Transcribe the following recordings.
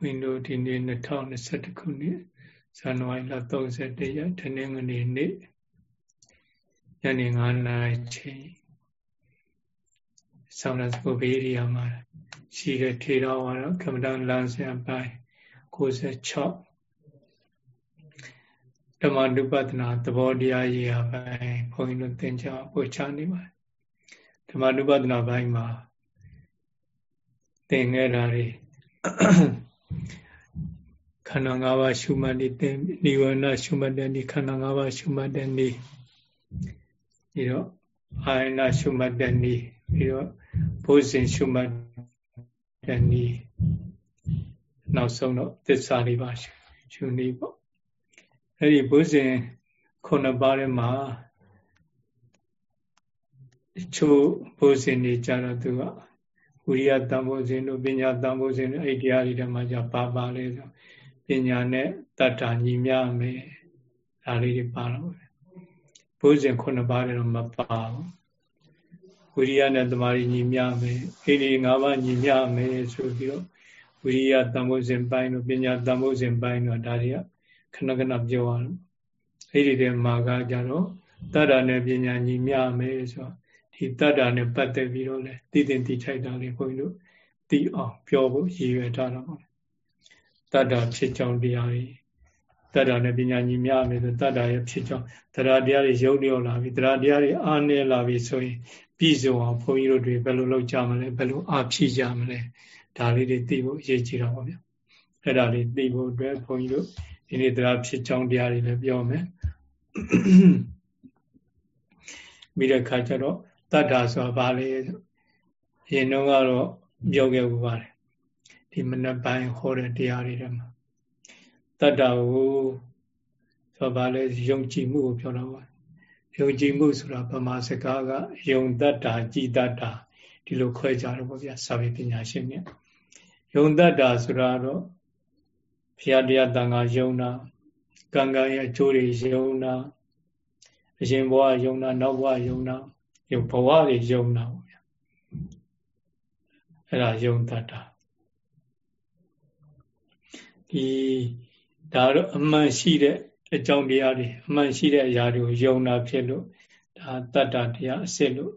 ဝင်းတို့ဒီနေ့2021ခုနှစ်ဇန်နဝါရီလ31ရက်တနင်္ဂနွေနေ့ညနေ9နာရီချိန်ဆောင်းရစပုဘေးရီယာမှာရှိတဲ့ထေရဝါဒကမ္မဋ္ဌာန်းလမ်းစဉ်ပိုင်း96ဓမ္မနုပဒနာသဘောတရားရေးအပိုင်းဘုန်းကြီးတို့သင်ကြားပို့ချနေပါတယ်ဓမ္မနုပဒနာပိုင်းမှာသင်ခဲ့တာတွေခ န္ဓာ၅ပါးရှုမှတ်တဲ့နိဝရဏရှုမှတ်တဲ့ဒီခန္ဓာ၅ပါးရှုမှတ်တဲ့နေ့ပြီးတော့အာရဏရှုမှတ်တဲ့နေ့ပြီးတော့ဘုဇင်ရှုမှတ်တဲ့နေ့နောက်ဆုံးတော့သစ္စာလေးပါရှုနေပေါ့အဲ့ဒီဘုဇင်ခုနှစ်ပါးထဲမှာချို့ဘုဇင်တွေကြတော့သူကဝိရိယတန်ဖိုးစဉ်တို့ပညာတန်ဖိုးစဉ်တို့အဲ့တရားတွေထဲမှာじゃပါပါလဲဆို ပညာနဲ့တတ္တာညီမျှမယ်ဒါလေးတွေပါတော့ဘုဇင်ခုနှစ်ပါးတယ်တော့မပါဘူးဝိရိယနဲ့တမာရီညီမျှမယ်အိဒီ၅ပါးညီမျှမယ်ဆိုပြီးတော့ဝိရိယတန်ဖိုးစဉ်ပိုင်းတို့ပညာတန်ဖိုးစဉ်ပိုင်းတို့ဒါတွေကခဏခဏပြောရအောင်အဲ့ဒီထဲမှာကကြတော့တတ္တာနဲ့ပညာညီမျှမယ်ဆိုတော့ဒီတတ္တာနဲ့ပတ်သက်ပြီးတော့လေသိသိသိထိုက်တာလေးဘုန်းကြီးတို့သိအောင်ပြောဖို့ရည်ရွယ်ထားတာပေါ့ တတ္တာဖြစ်ကြောင်းတရားတွေတတ္တာနဲ့ပညာညီမျှမယ်ဆိုတတ္တာရဲ့ဖြစ်ကြောင်းတရားတရားတွေရုပ်လျော်လာပြီတရားတရားတွေအားနည်းလာပြီဆိုရင်ပြည်စုံအောင်ဘုန်းကြီးတို့တွေဘယ်လိုလုပ်ကြမလဲဘယ်လိုအားဖြည့်ကြမလဲဒါလေးတွေသိဖို့အရေးကြီးတာပေါ့ဗျာအဲ့ဒါလေးသိဖို့အတွက်ဘုန်းကြီးတို့ဒီနေ့တရားဖြစ်ကြောင်းတရားတွေလည်းပြောမယ်ပြီးတဲ့ခါကျတော့တတ္တာဆိုတာဘာလဲရင်တော့ကတော့ပြောခဲ့ဥပါတယ် ဒီမနက်ပိုင်းဟောတဲ့တရားတွေထဲမှာတတ္တာကိုဆိုဘာလဲယုံကြည်မှုကိုပြောတော့ပါယုံကြည်မှုဆိုတာဗမာစကားကယုံတတ္တာကြည်တတ္တာဒီလိုခွဲကြတော့ပေါ့ဗျာစာပေပညာရှင်မြတ်ယုံတတ္တာဆိုတာတော့ဘုရားတရားတန်ခါယုံတာကံကံရဲ့အကျိုးတွေယုံတာအရှင်ဘဝယုံတာနောက်ဘဝယုံတာယုံဘဝတွေယုံတာပေါ့ဗျာအဲ့ဒါယုံတတ်တာ ဒီဒါတော့အမှန်ရှိတဲ့အကြောင်းတရားတွေအမှန်ရှိတဲ့အရာတွေကိုယုံတာဖြစ်လို့ဒါတတ္တတရားအစစ်လို့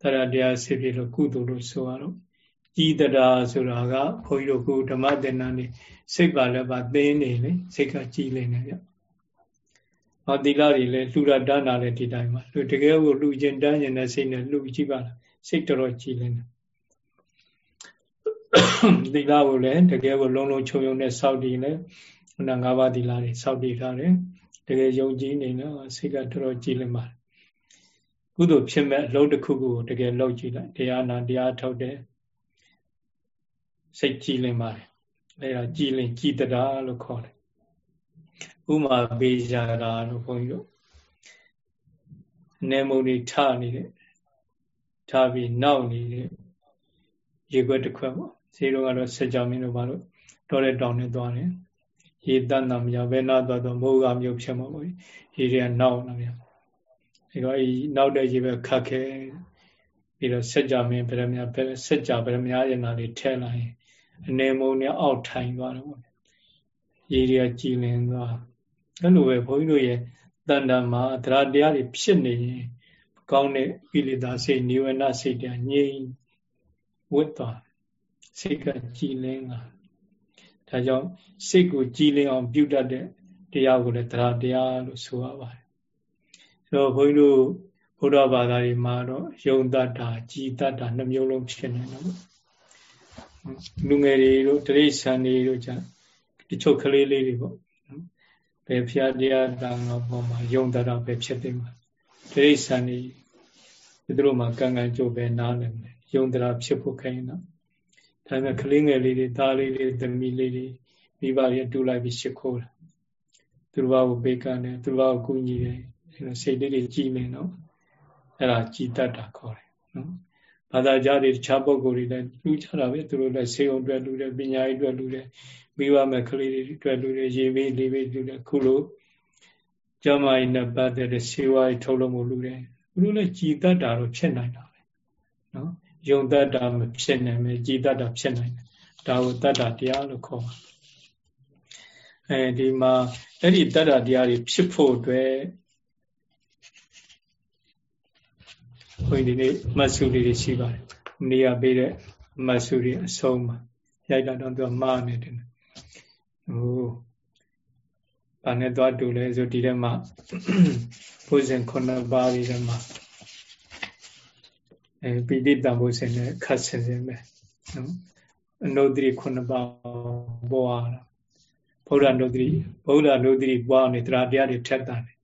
တတ္တတရားအစစ်ဖြစ်လို့ကုသိုလ်လို့ဆိုရတော့ကြည်တရာဆိုတာကဘုန်းကြီးတို့ကုဓမ္မသင်္นานနေစိတ်ပါလည်းပါသင်းနေလေစိတ်ကကြည်နေတယ်ဗျဟောသီလတွေလည်းလှူတာတန်းတာလည်းဒီတိုင်းပါလူတကယ်ကိုလှူခြင်းတန်းခြင်းနဲ့စိတ်နဲ့လှူကြည့်ပါလားစိတ်တော်တော်ကြည်လင်းတယ် သီလကိုလည်းတကယ်ကိုလုံးလုံးချုံချုံနဲ့စောင့်တည်လဲခုန၅ပါးသီလတွေစောင့်တည်ထားတယ်တကယ်ယုံကြည်နေတော့စိတ်ကတော်တော်ကြည်လင်ပါတယ်ကုသိုလ်ဖြစ်မဲ့အလုပ်တစ်ခုကိုတကယ်လုပ်ကြည့်လိုက်တရားနာတရားထုတ်တယ်စိတ်ကြည်လင်ပါတယ်အဲဒါကြည်လင်ကြည်တရာလို့ခေါ်တယ်ဥမာပေးကြတာလို့ဘုန်းကြီးတို့နေမုံတွေထနေတဲ့ထပြီးနောက်နေတဲ့ရေခွက်တစ်ခွက်ပေါ့ ဈေးတော့ကတော့ဆက်ကြောင်မင်းတို့ဘာလို့တော်တဲ့တောင်နဲ့သွားတယ်ရေတန်တာမရဘဲနာသွားတော့မိုးကမျိုးဖြစ်မှာပေါ့ရေတွေကနောက်လာပြန်ဒီတော့အဲနောက်တဲ့ရေပဲခတ်ခဲပြီးတော့ဆက်ကြမင်းဗရမညာဆက်ကြဗရမညာရနာလေးထဲလာရင်အနေမုံနဲ့အောက်ထိုင်သွားတယ်ပေါ့ရေတွေကကြည်လင်သွားအဲ့လိုပဲဘုန်းကြီးတို့ရဲ့တန်တမှာတရားတရားတွေဖြစ်နေရင်ကောင်းတဲ့ကိလေသာစိတ်နိဝရဏစိတ်တွေငြိမ်ဝတ်သွား စိတ်ကကြည်လင်လာဒါကြောင့်စိတ်ကိုကြည်လင်အောင်ပြုတတ်တဲ့တရားကိုလည်းတရားတရားလို့ဆိုရပါတယ်ဆိုတော့ဘုန်းကြီးတို့ဘုရားဘာသာတွေမှာတော့ယုံတတ်တာကြည်တတ်တာနှမျိုးလုံးဖြစ်နေတယ်လူငယ်တွေတို့တိရစ္ဆာန်တွေတို့じゃတချို့ကလေးလေးတွေပေါ့ဘယ်ဖျားတရားတန်တော်ပေါ်မှာယုံတတာပဲဖြစ်သိမှာတိရစ္ဆာန်တွေသူတို့မှာကံကံကြိုးပဲနားလည်မယ်ယုံတတာဖြစ်ဖို့ခိုင်းတော့ ဒါပေမဲ့ကလေးငယ်လေးတွေသားလေးတွေသမီးလေးတွေမိဘတွေတူလိုက်ပြီးရှ िख ိုးတာသူတို့ဘာကိုပေးကမ်းတယ်သူတို့ဘာကိုကူညီတယ်အဲလိုစိတ်လေးတွေကြည်နေတော့အဲ့ဒါကြည်တတ်တာခေါ်တယ်နော်ဘာသာကြားတွေတခြားပုဂ္ဂိုလ်တွေလည်းလူကြတာပဲသူတို့လည်းစေုံအတွက်လူတယ်ပညာရေးအတွက်လူတယ်မိဘမဲ့ကလေးတွေအတွက်လူတယ်ရေဘေးလေးဘေးလူတယ်ခုလိုကျမကြီးနဲ့ပတ်သက်တဲ့စေဝါးထုတ်လို့မို့လူတယ်သူတို့လည်းကြည်တတ်တာတော့ဖြစ်နိုင်တာပဲနော် ယုံတတ်တာမဖြစ်နိုင်ပဲကြည်တတ်တာဖြစ်နိုင်တယ်ဒါကိုတတ္တတရားလို့ခေါ်ပါအဲဒီမှာအဲ့ဒီတတ္တတရားတွေဖြစ်ဖို့အတွက်ဘုန်းကြီးဒီနေ့မတ်စုလေးတွေရှိပါတယ်မနေ့ကပေးတဲ့မတ်စုတွေအဆုံးမှာရိုက်တာတော့သူကမှားနေတယ်ဟိုဘာနဲ့သွားတူလဲဆိုဒီထဲမှာဘုဇင်ခုနှစ်ပါးဒီထဲမှာ အဲပိဋိတံဘုဇင်နဲ့ခတ်ဆင်စင်ပဲနော်အနုဒ္ဓရိခုနှစ်ပါးပေါ်လာဗုဒ္ဓနုဒ္ဓရိဗုဒ္ဓနုဒ္ဓရိပွားနေတရားတရားတွေထက်တာတယ်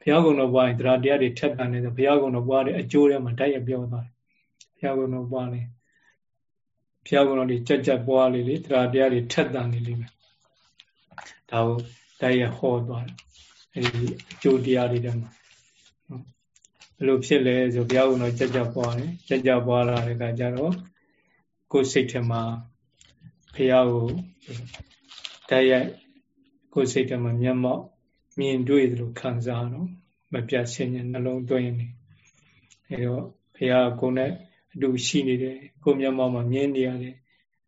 ဘုရားကုံတော်ပွားရင်တရားတရားတွေထက်တာနေဆိုဘုရားကုံတော်ပွားတဲ့အကျိုးထဲမှာတိုက်ရပြောသွားတယ်ဘုရားကုံတော်ပွားနေဘုရားကုံတော်တွေကြက်ကြက်ပွားလေလေတရားတရားတွေထက်တာနေလိမ့်မယ်ဒါကိုတိုက်ရဟောသွားတယ်အဲဒီအကျိုးတရားတွေထဲမှာဘယ် လိုဖြစ်လဲဆိုဘုရားကုံတော်ကြက်ကြက်ပွားတယ်ကြက်ကြက်ပွားလာတဲ့အခါကျတော့ကိုယ်စိတ်ထဲမှာဘုရားကိုတိုက်ရိုက်ကိုယ်စိတ်ထဲမှာမျက်မှောက်မြင်တွေ့သလိုခံစားတော့မပြတ်ဆင်းရဲနှလုံးသွင်းနေအဲတော့ဘုရားကိုယ်နဲ့အတူရှိနေတယ်ကိုယ်မျက်မှောက်မှာမြင်နေရတယ်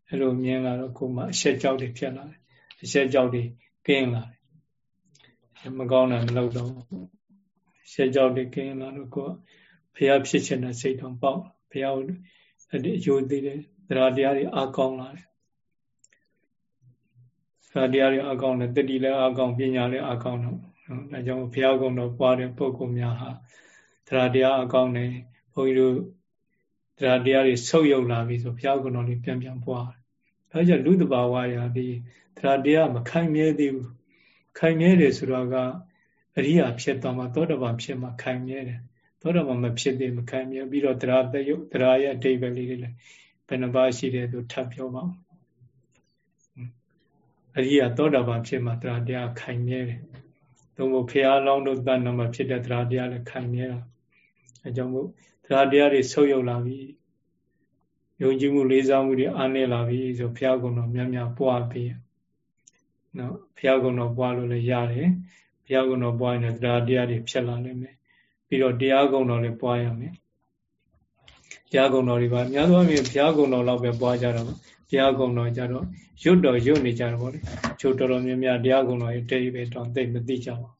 အဲလိုမြင်လာတော့ကိုယ်မှာအဆက်ကြောက်တွေဖြစ်လာတယ်အဆက်ကြောက်တွေကင်းလာတယ်မကောင်းတာမလုပ်တော့ဆ က်ကြောက်တွေကင်းလာတော့ကိုယ်ဘုရားဖြစ်ချင်တဲ့စိတ်တော်ပေါက်ဘုရားအယုသိတယ်တရားတရားတွေအကောင်းလာတယ်တရားတရားတွေအကောင်းတယ်တတိလည်းအကောင်းပညာလည်းအကောင်းတော့နော်ဒါကြောင့်ဘုရားကုံတော်ပွားတဲ့ပုဂ္ဂိုလ်များဟာတရားတရားအကောင်းတယ်ဘုန်းကြီးတို့တရားတရားတွေဆုပ်ယုပ်လာပြီဆိုဘုရားကုံတော်လေးပြန်ပြန်ပွားတယ်ဒါကြောင့်လူတဘာဝရာဒီတရားတရားမခိုင်မြဲသေးဘူးခိုင်မြဲတယ်ဆိုတော့က အရိယာဖြစ်သွားမှသောတပန်ဖြစ်မှခိုင်မြဲတယ်သောတပန်မဖြစ်သေးမခိုင်မြဲပြီးတော့တရားတယုတ်တရားရဲ့အတိတ်ပဲလေးတွေလည်းဘယ်နှပါရှိတယ်သူထပ်ပြောပါအရိယာသောတာပန်ဖြစ်မှတရားတရားခိုင်မြဲတယ်။သို့မဟုတ်ဖះလောင်းတို့တဏ္ဍမှာဖြစ်တဲ့တရားတရားလည်းခိုင်မြဲတာ။အဲကြောင့်မို့တရားတရားတွေဆုပ်ယုပ်လာပြီ။ယုံကြည်မှုလေးစားမှုတွေအားနည်းလာပြီဆိုဖះကုံတော်များများပွားပြီးနော်ဖះကုံတော်ပွားလို့လည်းရတယ်။ ဖះကုံတော်ပွားရင်တရားတရားတွေဖြစ်လာနိုင်မယ်။ပြီးတော့တရားကုံတော်လည်းပွားရမယ်။တရားကုံတော်တွေပါအများသောအားဖြင့်ဘုရားကုံတော်လောက်ပဲပွားကြတော့ဘုရားကုံတော်ကြတော့ရွတ်တော်ရွတ်နေကြတော့ဗောလေချို့တော်တော်များများတရားကုံတော်ရဲ့တိတ်ပဲတောင်သိမသိကြပါဘူး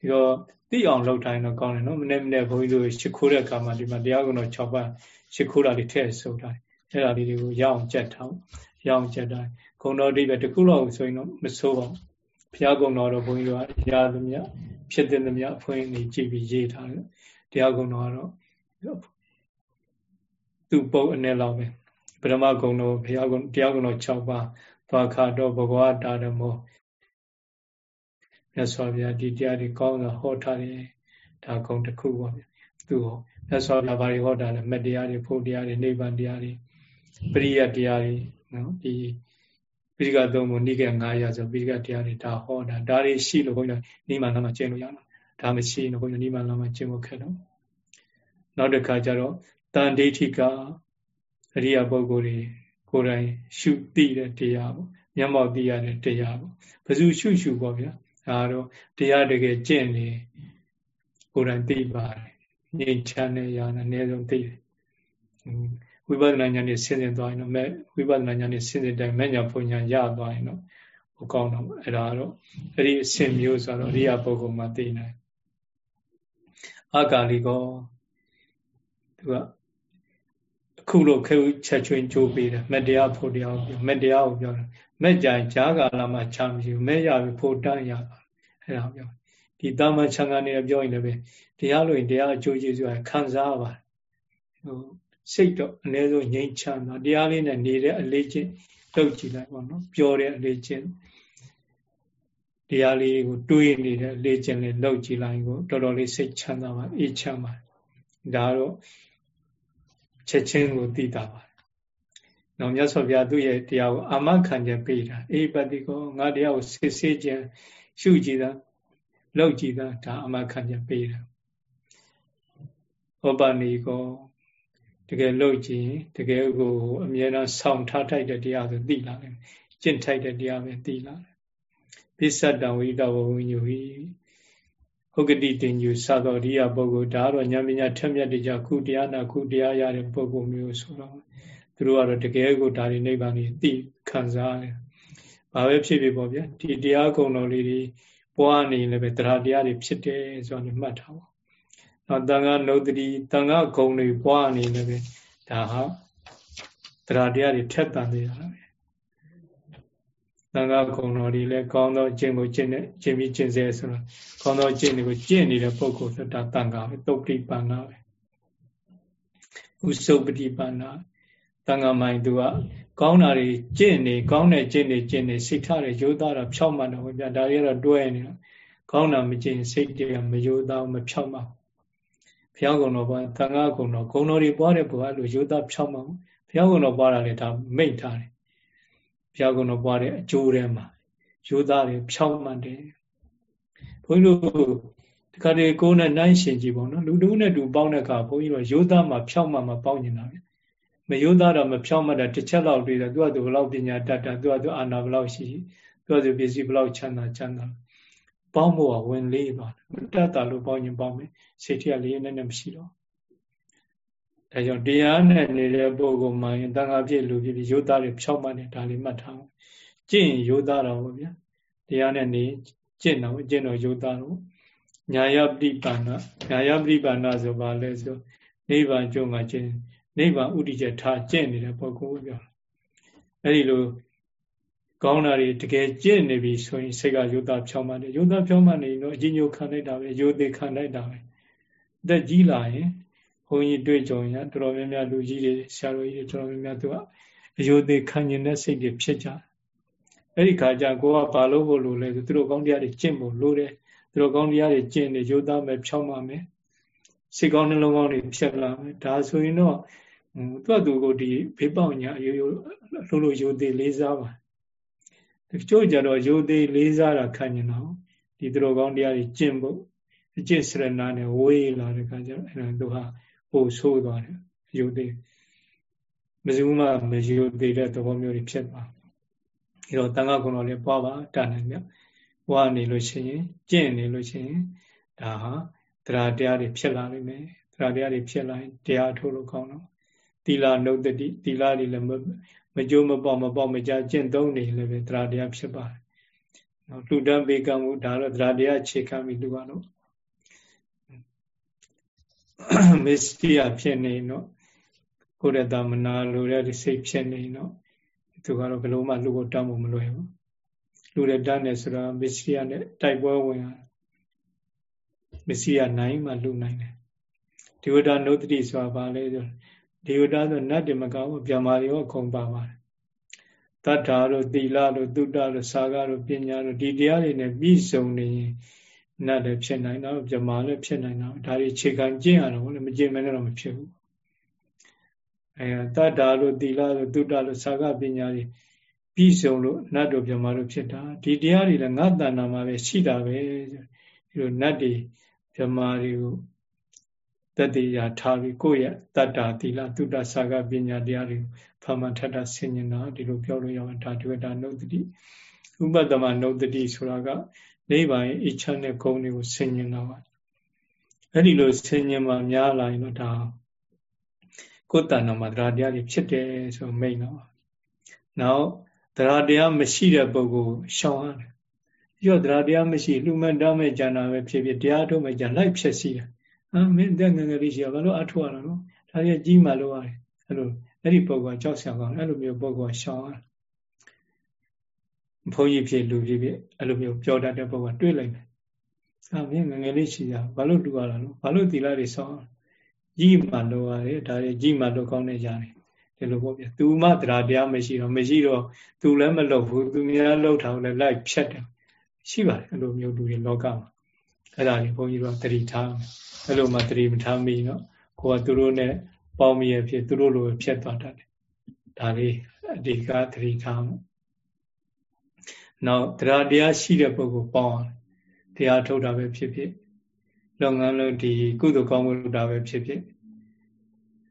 ဒီတော့သိအောင်လုပ်တိုင်းတော့ကောင်းတယ်နော်မနေ့မနေ့ဘုန်းကြီးတို့ရှ िख ိုးတဲ့အခါမှာဒီမှာတရားကုံတော်6ပါးရှ िख ိုးတာတွေထည့်ဆုပ်တိုင်းအဲ့ဒါလေးတွေကိုရအောင်ကြက်ထားရအောင်ကြက်တိုင်းကုံတော်တိပဲတခုလောက်ဆိုရင်တော့မဆိုးပါဘူး ဘုရားကုံတော်တော့ဘုန်းကြီးတို့ကရာသမျှဖြစ်တဲ့သမျှအဖွင့်နေကြည့်ပြီးရေးထားတယ်တရားကုံတော်ကတော့သူ့ပုတ်အနေလောက်ပဲပရမဂုဏ်တော်ဘုရားကုံတရားကုံတော်6ပါးသွားခါတော့ဘဂဝတာဓမ္မောမြတ်စွာဘုရားဒီတရားတွေကောင်းစွာဟောထားတယ်ဒါကုံတစ်ခုပေါ့ဗျသူဟောမြတ်စွာဘုရားဘာတွေဟောတာလဲမတရားတွေဖို့တရားတွေနိဗ္ဗာန်တရားတွေပရိယတရားတွေနော်ဒီ ပိဋကသုံးပုံနိကေ900ဆိုပိဋကတရားတွေဒါဟောတာဒါတွေရှိလို့ဘုန်းကြီးနိမ္မာန်လာမှာကျင့်လို့ရမှာဒါမရှိရင်ဘုန်းကြီးနိမ္မာန်လာမှာကျင့်ဖို့ခက်တော့နောက်တစ်ခါကျတော့တန်ဒိဋ္ဌိကအရိယာပုဂ္ဂိုလ်တွေကိုယ်တိုင်ရှုသိတဲ့တရားပေါ့မျက်မှောက်သိရတဲ့တရားပေါ့ဘယ်သူရှုရှုပေါ့ဗျာဒါတော့တရားတကယ်ကျင့်နေကိုယ်တိုင်သိပါတယ်ငြိမ်ချမ်းတဲ့ရာနဲ့အနည်းဆုံးသိတယ် ဝိပဿနာဉာဏ်နဲ့ဆင်းရဲသွားရင်တော့မဲ့ဝိပဿနာဉာဏ်နဲ့ဆင်းရဲတိုင်းမဲ့ညာဖွညာရသွားရင်တော့ဟိုကောင်းတော့အဲ့ဒါတော့အဲ့ဒီအဆင့်မျိုးဆိုတော့အရိယာပုဂ္ဂိုလ်မှသိနိုင်အာကာလိကောသူကအခုလိုခဲချက်ချွင်းကြိုးပေးတယ်မတရားဖို့တရားကိုမတရားကိုပြောတယ်မဲ့ကြိုင်ဈာကာလမှာချမ်းမရှိဘူးမဲ့ရပြီဖို့တန်းရတာအဲ့ဒါပြောဒီတာမချံကနေပြောရင်လည်းပဲတရားလို့ရင်တရားအကျိုးကျေးဇူးကခံစားရပါတယ်ဟို စိတ်တော့အနည်းဆုံးငြိမ်ချမ်းတာတရားလေးနဲ့နေတဲ့အလေးချင်းလုပ်ကြည့်လိုက်ပေါ့နော်ပြောတဲ့အလေးချင်းတရားလေးကိုတွေးနေတဲ့အလေးချင်းလေးလုပ်ကြည့်လိုက်ကိုတော်တော်လေးစိတ်ချမ်းသာပါအေးချမ်းပါဒါတော့ချက်ချင်းကိုသိတာပါ။နောက်မြတ်စွာဘုရားသူ့ရဲ့တရားကိုအာမခံချက်ပေးတာအေပတိကောငါတရားကိုစစ်ဆေးခြင်းရှုကြည့်တာလောက်ကြည့်တာဒါအာမခံချက်ပေးတာ။ဟောပါနေကော တကယ်လောက်ကြည့်တကယ်ကိုအမြဲတမ်းဆောင်းထားထိုက်တဲ့တရားဆိုသိလာတယ်။ကျင့်ထိုက်တဲ့တရားပဲသိလာတယ်။ပိဿတံဝိတဝဝိညူဟိဟုတ်ကတိတင်ယူစသောရိယပုဂ္ဂိုလ်ဒါတော့ဉာဏ်ပညာထက်မြက်တကြခုတရားနာခုတရားရတဲ့ပုဂ္ဂိုလ်မျိုးဆိုတော့သူတို့ကတော့တကယ်ကိုဒါတွေနိဗ္ဗာန်ကြီးသိခံစားတယ်ဘာပဲဖြစ်ဖြစ်ပေါ့ဗျာဒီတရားကုံတော်လေးတွေပွားနေလည်းပဲတရားတရားတွေဖြစ်တယ်ဆိုတော့မှတ်ထားပါ နောက်တန်ခါနှုတ်တိတန်ခါဂုံတွေပွားနေလည်းပဲဒါဟာတရားတရားတွေထက်တန်နေရတာပဲသံဃာကုံတော်တွေလည်းကောင်းသောကျင့်ကိုကျင့်နေကျင့်ပြီးကျင့်စေဆိုတော့ကောင်းသောကျင့်တွေကိုကျင့်နေတဲ့ပုဂ္ဂိုလ်ဆိုတာတန်ဃာပဲတုတ်တိပန္နာပဲဥစုပတိပန္နာတန်ဃာမိုင်သူကကောင်းတာတွေကျင့်နေကောင်းတဲ့ကျင့်နေကျင့်နေစိတ်ထားတွေရိုးသားတာဖြောက်မှန်တော့ဗျာဒါတွေကတော့တွဲနေတာကောင်းတာမကျင့်စိတ်တွေကမရိုးသားမဖြောက်မှန် ဘုရားကုံတော်ဘာသံဃာကုံတော်ဂုံတော်တွေပွားတဲ့ဘုရားလိုရိုးသားဖြောက်မှန်ဘုရားကုံတော်ပွားတာလေဒါမိတ်ထားတယ်ဘုရားကုံတော်ပွားတဲ့အကျိုးထဲမှာရိုးသားတွေဖြောက်မှန်တယ်ဘုန်းကြီးတို့ဒီကနေ့ကိုယ်နဲ့နိုင်ရှင်ကြည့်ပေါ့နော်လူတူနဲ့တူပေါင်းတဲ့အခါဘုန်းကြီးတို့ရိုးသားမှဖြောက်မှန်မှပေါင်းနေတာပဲမယုံသားတော့မဖြောင်းမတာတစ်ချက်လောက်တွေ့တယ်သူကသူဘလောက်ပညာတတ်တာသူကသူအာနာဘလောက်ရှိသူကသူပစ္စည်းဘလောက်ချမ်းသာချမ်းသာ ပေါင်းဖို့ကဝင်လေးပါမတတ်တာလို့ပေါင်းရင်ပေါင်းမယ်စိတ်ထက်လေးနဲ့နဲ့မရှိတော့ဒါကြောင့်တရားနဲ့နေတဲ့ပုဂ္ဂိုလ်မှရင်တန်ခါပြည့်လူပြည့်ရိုးသားတွေဖြောင်းမှနေဒါလေးမှတ်ထားအောင်ကျင့်ရိုးသားတော့ဗျာတရားနဲ့နေကျင့်တော့ကျင့်တော့ရိုးသားတော့ညာယပဋိပန္နညာယပဋိပန္နဆိုပါလဲဆိုနိဗ္ဗာန်ကျုံမှာကျင့်နိဗ္ဗာန်ဥဒိချက်ထားကျင့်နေတဲ့ပုဂ္ဂိုလ်ပြောအဲ့ဒီလို ကောင်းတာတွေတကယ်ကျင့်နေပြီဆိုရင်စိတ်ကယုတ်တာဖြောင်းမှတယ်ယုတ်တာဖြောင်းမှနေတော့အကြီးညိုခံလိုက်တာပဲယုတ်သေးခံလိုက်တာပဲအသက်ကြီးလာရင်ဘုန်းကြီးတွေ့ကြုံရတော်တော်များများလူကြီးတွေဆရာတော်ကြီးတွေတော်တော်များများသူကအယုတ်သေးခံကျင်တဲ့စိတ်တွေဖြစ်ကြတယ်အဲ့ဒီခါကျကိုကဘာလို့ဖို့လို့လဲဆိုသူတို့ကောင်းတရားတွေကျင့်ဖို့လိုတယ်သူတို့ကောင်းတရားတွေကျင့်နေယုတ်သားမယ်ဖြောင်းမှမယ်စိတ်ကောင်းနှလုံးကောင်းတွေဖြစ်လာမယ်ဒါဆိုရင်တော့သူ့အတူကိုဒီဘေးပေါညာရိုးရိုးလှလို့ရိုသေးလေးစားပါ တချို့ကြတော့ရိုသေးလေးစားတာခံနေတော့ဒီသူတော်ကောင်းတရားတွေကျင့်ဖို့အကျင့်စရဏနဲ့ဝေးလာတဲ့ခါကျတော့အဲ့ဒါသူဟာပို့ဆိုးသွားတယ်ရိုသေးမစဘူးမှမရိုသေးတဲ့သဘောမျိုးတွေဖြစ်သွားအဲတော့တန်ခါကုံတော်လေးပွားပါတတ်နိုင်မြပွားနေလို့ရှိရင်ကျင့်နေလို့ရှိရင်ဒါဟာတရားတရားတွေဖြစ်လာနိုင်မယ်တရားတရားတွေဖြစ်လာရင်တရားထုတ်လို့ကောင်းတော့သီလနှုတ်တတိသီလတွေလည်း မကြိုးမပေါမပေါမကြကျင့်သုံးနေလည်းပဲတရားတရားဖြစ်ပါတယ်။နော်လူတန်းပေကံမှုဒါတော့တရားတရားခြေခံပြီးလူကတော့မစ္စတိယဖြစ်နေတော့ကိုရတမနာလိုတဲ့စိတ်ဖြစ်နေတော့သူကတော့ဘယ်လိုမှလူကိုတောင်းဖို့မလွယ်ဘူး။လူတဲ့တန်းနေဆိုတော့မစ္စတိယနဲ့တိုက်ပွဲဝင်ရမစ္စတိယနိုင်မှလူနိုင်တယ်။ဒီဝဒနုတ္တိဆိုတာဘာလဲဆို ဒေဝတာဆိုနတ်တမကဘူးဗြဟ္မာတွေရောခုံပါပါတယ်တတ္ထာတို့သီလတို့သုတ္တတို့စာကတို့ပညာတို့ဒီတရားတွေနဲ့ပြည့်စုံနေရင်နတ်လည်းဖြစ်နိုင်တော့ဗြဟ္မာလည်းဖြစ်နိုင်တော့ဒါတွေခြေခံကျင့်ရတော့လည်းမကျင့်မနဲ့တော့မဖြစ်ဘူးအဲတတ္ထာတို့သီလတို့သုတ္တတို့စာကပညာတွေပြည့်စုံလို့နတ်တို့ဗြဟ္မာတို့ဖြစ်တာဒီတရားတွေလည်းငါတဏ္ဍာမှာပဲရှိတာပဲဒီလိုနတ်တွေဗြဟ္မာတွေကို တတိယထားပြီးကိုယ့်ရဲ့တတ္တာသီလသုတ္တစာကပညာတရားတွေဖမှန်ထထဆင်ញင်တာဒီလိုပြောလို့ရအောင်ဒါဒုဝတ္တနုဒတိဥပတ္တမနုဒတိဆိုတာကနိဗ္ဗာန်ရဲ့အချမ်းတဲ့ဂုဏ်တွေကိုဆင်ញင်တာပါအဲ့ဒီလိုဆင်ញင်မှများလာရင်တော့ဒါကိုယ်တဏ္ဍာမှာတရားတရားတွေဖြစ်တယ်ဆိုမိန်တော့နောက်တရားတရားမရှိတဲ့ပုဂ္ဂိုလ်ရှောင်ရတယ်။ရောတရားတရားမရှိလူမဲ့တောင်းမဲ့ဉာဏ်နာပဲဖြစ်ဖြစ်တရားထုတ်မဲ့ဉာဏ်လိုက်ဖြစ်စီတယ် ဟမ်မင်းတက်ငယ်ငယ်လေးရှိရဘာလို့အထောက်ရတာနော်ဒါကြီးကြီးမှလို့ရတယ်အဲ့လိုအဲ့ဒီပုံကကြောက်ဆရာကောင်းအဲ့လိုမျိုးပုံကရှောင်းရဘုန်းကြီးဖြစ်လူဖြစ်ဖြစ်အဲ့လိုမျိုးပြောတတ်တဲ့ပုံကတွေ့လိုက်တယ်အာမင်းငယ်ငယ်လေးရှိရဘာလို့တူရတာလို့ဘာလို့သီလတွေဆောင်းကြီးမှလို့ရတယ်ဒါကြီးကြီးမှလို့ကောင်းနေကြတယ်ဒီလိုပေါ့ဗျသူမှတရားတရားမရှိတော့မရှိတော့သူလည်းမလုပ်ဘူးသူများလှုပ်ထားလည်းလိုက်ဖြတ်တယ်ရှိပါတယ်အဲ့လိုမျိုးလူတွေလောကမှာအဲ့ဒါကြီးဘုန်းကြီးတို့သတိထားမယ် အဲ့လိုမှသတိမထားမိနော်ကိုကသူတို့နဲ့ပေါင်းမိရဖြစ်သူတို့လိုဖြစ်သွားတတ်တယ်ဒါလေးအဓိကသတိထားမှုနောက်တရားတရားရှိတဲ့ပုဂ္ဂိုလ်ပေါင်းတရားထုတ်တာပဲဖြစ်ဖြစ်လုပ်ငန်းလို့ဒီကုသိုလ်ကောင်းမှုလုပ်တာပဲဖြစ်ဖြစ်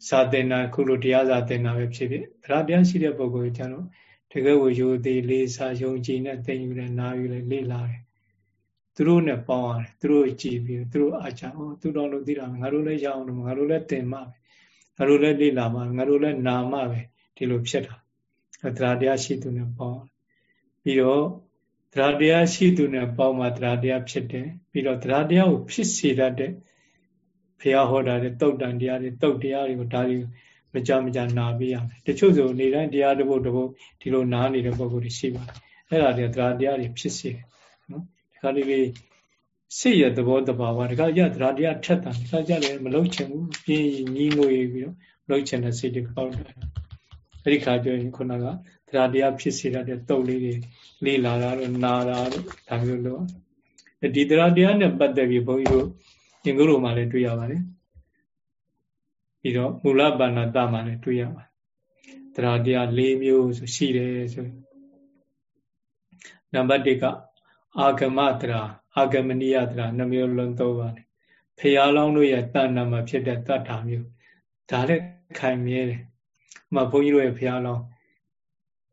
စာသင်တာခုလိုတရားစာသင်တာပဲဖြစ်ဖြစ်တရားတရားရှိတဲ့ပုဂ္ဂိုလ်ကျတော့တကယ်ကိုယုံသေးလေးစားယုံကြည်နဲ့သင်ယူတယ်နာယူတယ်လေ့လာတယ် သူတို့နဲ့ပေါင်းရတယ်သူတို့ကြည်ပြီးသူတို့အားချဩသူတော်လို့သိတာငါတို့လည်းရအောင်လို့ငါတို့လည်းသင်မှပဲငါတို့လည်းလေ့လာမှငါတို့လည်းနာမှပဲဒီလိုဖြစ်တာတရားတရားရှိသူနဲ့ပေါင်းပြီးတော့တရားတရားရှိသူနဲ့ပေါင်းမှတရားတရားဖြစ်တယ်ပြီးတော့တရားတရားကိုဖြစ်စေတတ်တဲ့ဘုရားဟောတာတဲ့တုတ်တန်တရားတွေတုတ်တရားတွေကိုဒါတွေမကြမကြနာပေးရမယ်တချို့ဆိုနေတိုင်းတရားတစ်ပုဒ်တစ်ပုဒ်ဒီလိုနားနေတဲ့ပုဂ္ဂိုလ်တွေရှိပါတယ်အဲ့ဒါတွေတရားတရားတွေဖြစ်စေတယ်နော် ဒီခါလေးစိတ်ရဲ့သဘောတဘာဝတခါကြတရားတရားထက်တာတခါကြလည်းမလုံးချင်ဘူးပြင်းညီးငွေပြီးတော့မလုံးချင်တဲ့စိတ်တွေပေါက်တယ်အဲ့ဒီခါကျရင်ခုနကတရားတရားဖြစ်စေတဲ့တုတ်လေးတွေလေးလာတာတော့နာတာတော့ဒါမျိုးလို့ဒီတရားတရားနဲ့ပတ်သက်ပြီးဘုန်းကြီးတို့သင်္ကုလိုမှာလည်းတွေ့ရပါတယ်ပြီးတော့မူလပါဏတမှာလည်းတွေ့ရပါတယ်တရားတရား၄မျိုးဆိုရှိတယ်ဆိုနံပါတ်1က အာဂမတရားအာဂမနိယတရားနှမျိုးလုံးသုံးပါတယ်ဖရာလောင်းတို့ရဲ့တဏ္ဍာမှာဖြစ်တဲ့တတ္တာမျိုးဒါလည်းခိုင်မြဲတယ်။မှဘုန်းကြီးတို့ရဲ့ဖရာလောင်း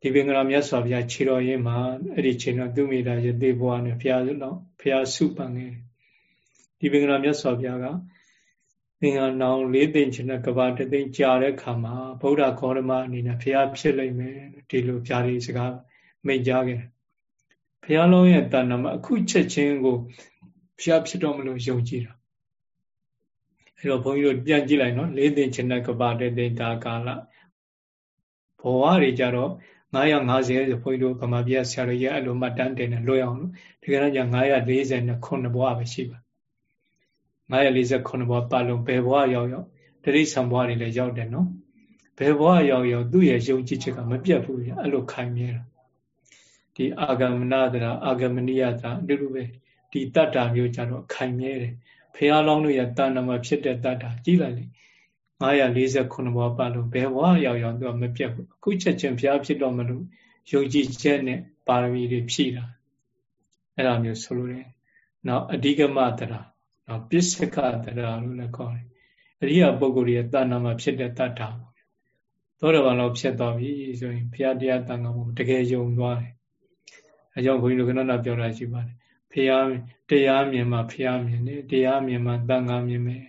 ဒီပင်္ဂလာမြတ်စွာဘုရားခြေတော်ရင်းမှာအဲ့ဒီခြေတော်သူမိတာရသေးဘွားနဲ့ဖရာလောင်းဖရာစုပန်ခဲ့ဒီပင်္ဂလာမြတ်စွာဘုရားကသင်္ကန်းနောင်လေးသိမ့်ချင်တဲ့ကဘာတသိမ့်ကြာတဲ့ခါမှာဗုဒ္ဓဂေါရမအနေနဲ့ဖရာဖြစ်လိမ့်မယ်ဒီလိုဖြားလေးစကားမိတ်ကြားခဲ့ ဘုရားလုံးရဲ့တဏ္ဍာမှာအခုချက်ချင်းကိုဘုရားဖြစ်တော်မလို့ယုံကြည်တာအဲတော့ဘုန်းကြီးတို့ပြန်ကြည့်လိုက်နော်လေးသိင်ချင်တဲ့ကပါတဲ့ဒေတာကာလဘဝတွေကြတော့950ဆိုဘုန်းကြီးတို့ဗမာပြည်ဆရာတော်ကြီးအဲ့လိုမှတ်တမ်းတင်တယ်လွှဲအောင်လို့ဒီကနေ့ကျ949ဘဝပဲရှိပါ949ဘဝပတ်လုံးဘယ်ဘဝရောက်ရောက်တတိဆံဘဝတွေလည်းရောက်တယ်နော်ဘယ်ဘဝရောက်ရောက်သူ့ရဲ့ယုံကြည်ချက်ကမပြတ်ဘူးအဲ့လိုခိုင်မြဲတာ ဒီအာဂမနတရာအာဂမနိယတာအတူတူပဲဒီတတ္တာမျိုးကြတော့ခိုင်မြဲတယ်ဖះလောင်းတို့ရဲ့တဏ္ဍမှာဖြစ်တဲ့တတ္တာကြည့်လိုက်လေ949ဘဝပတ်လို့ဘယ်ဘဝရောက်ရောက်သူကမပြတ်ဘူးအခုချက်ချင်းဖះဖြစ်တော့မလို့ယုံကြည်ချက်နဲ့ပါရမီတွေဖြည့်တာအဲ့လိုမျိုးဆိုလိုတယ်နောက်အဓိကမတရာနောက်ပစ္စကတရာလို့လည်းခေါ်တယ်အရိယပုဂ္ဂိုလ်ရဲ့တဏ္ဍမှာဖြစ်တဲ့တတ္တာသောတော်ဘာလို့ဖြစ်သွားပြီဆိုရင်ဘုရားတရားတန်ခါမှုတကယ်ယုံသွားတယ် အဲကြောင့်ဘုန်းကြီးတို့ကနောပြောတာရှိပါတယ်ဖះတရားမြင်မှဖះမြင်တယ်တရားမြင်မှတန်ခါမြင်မယ်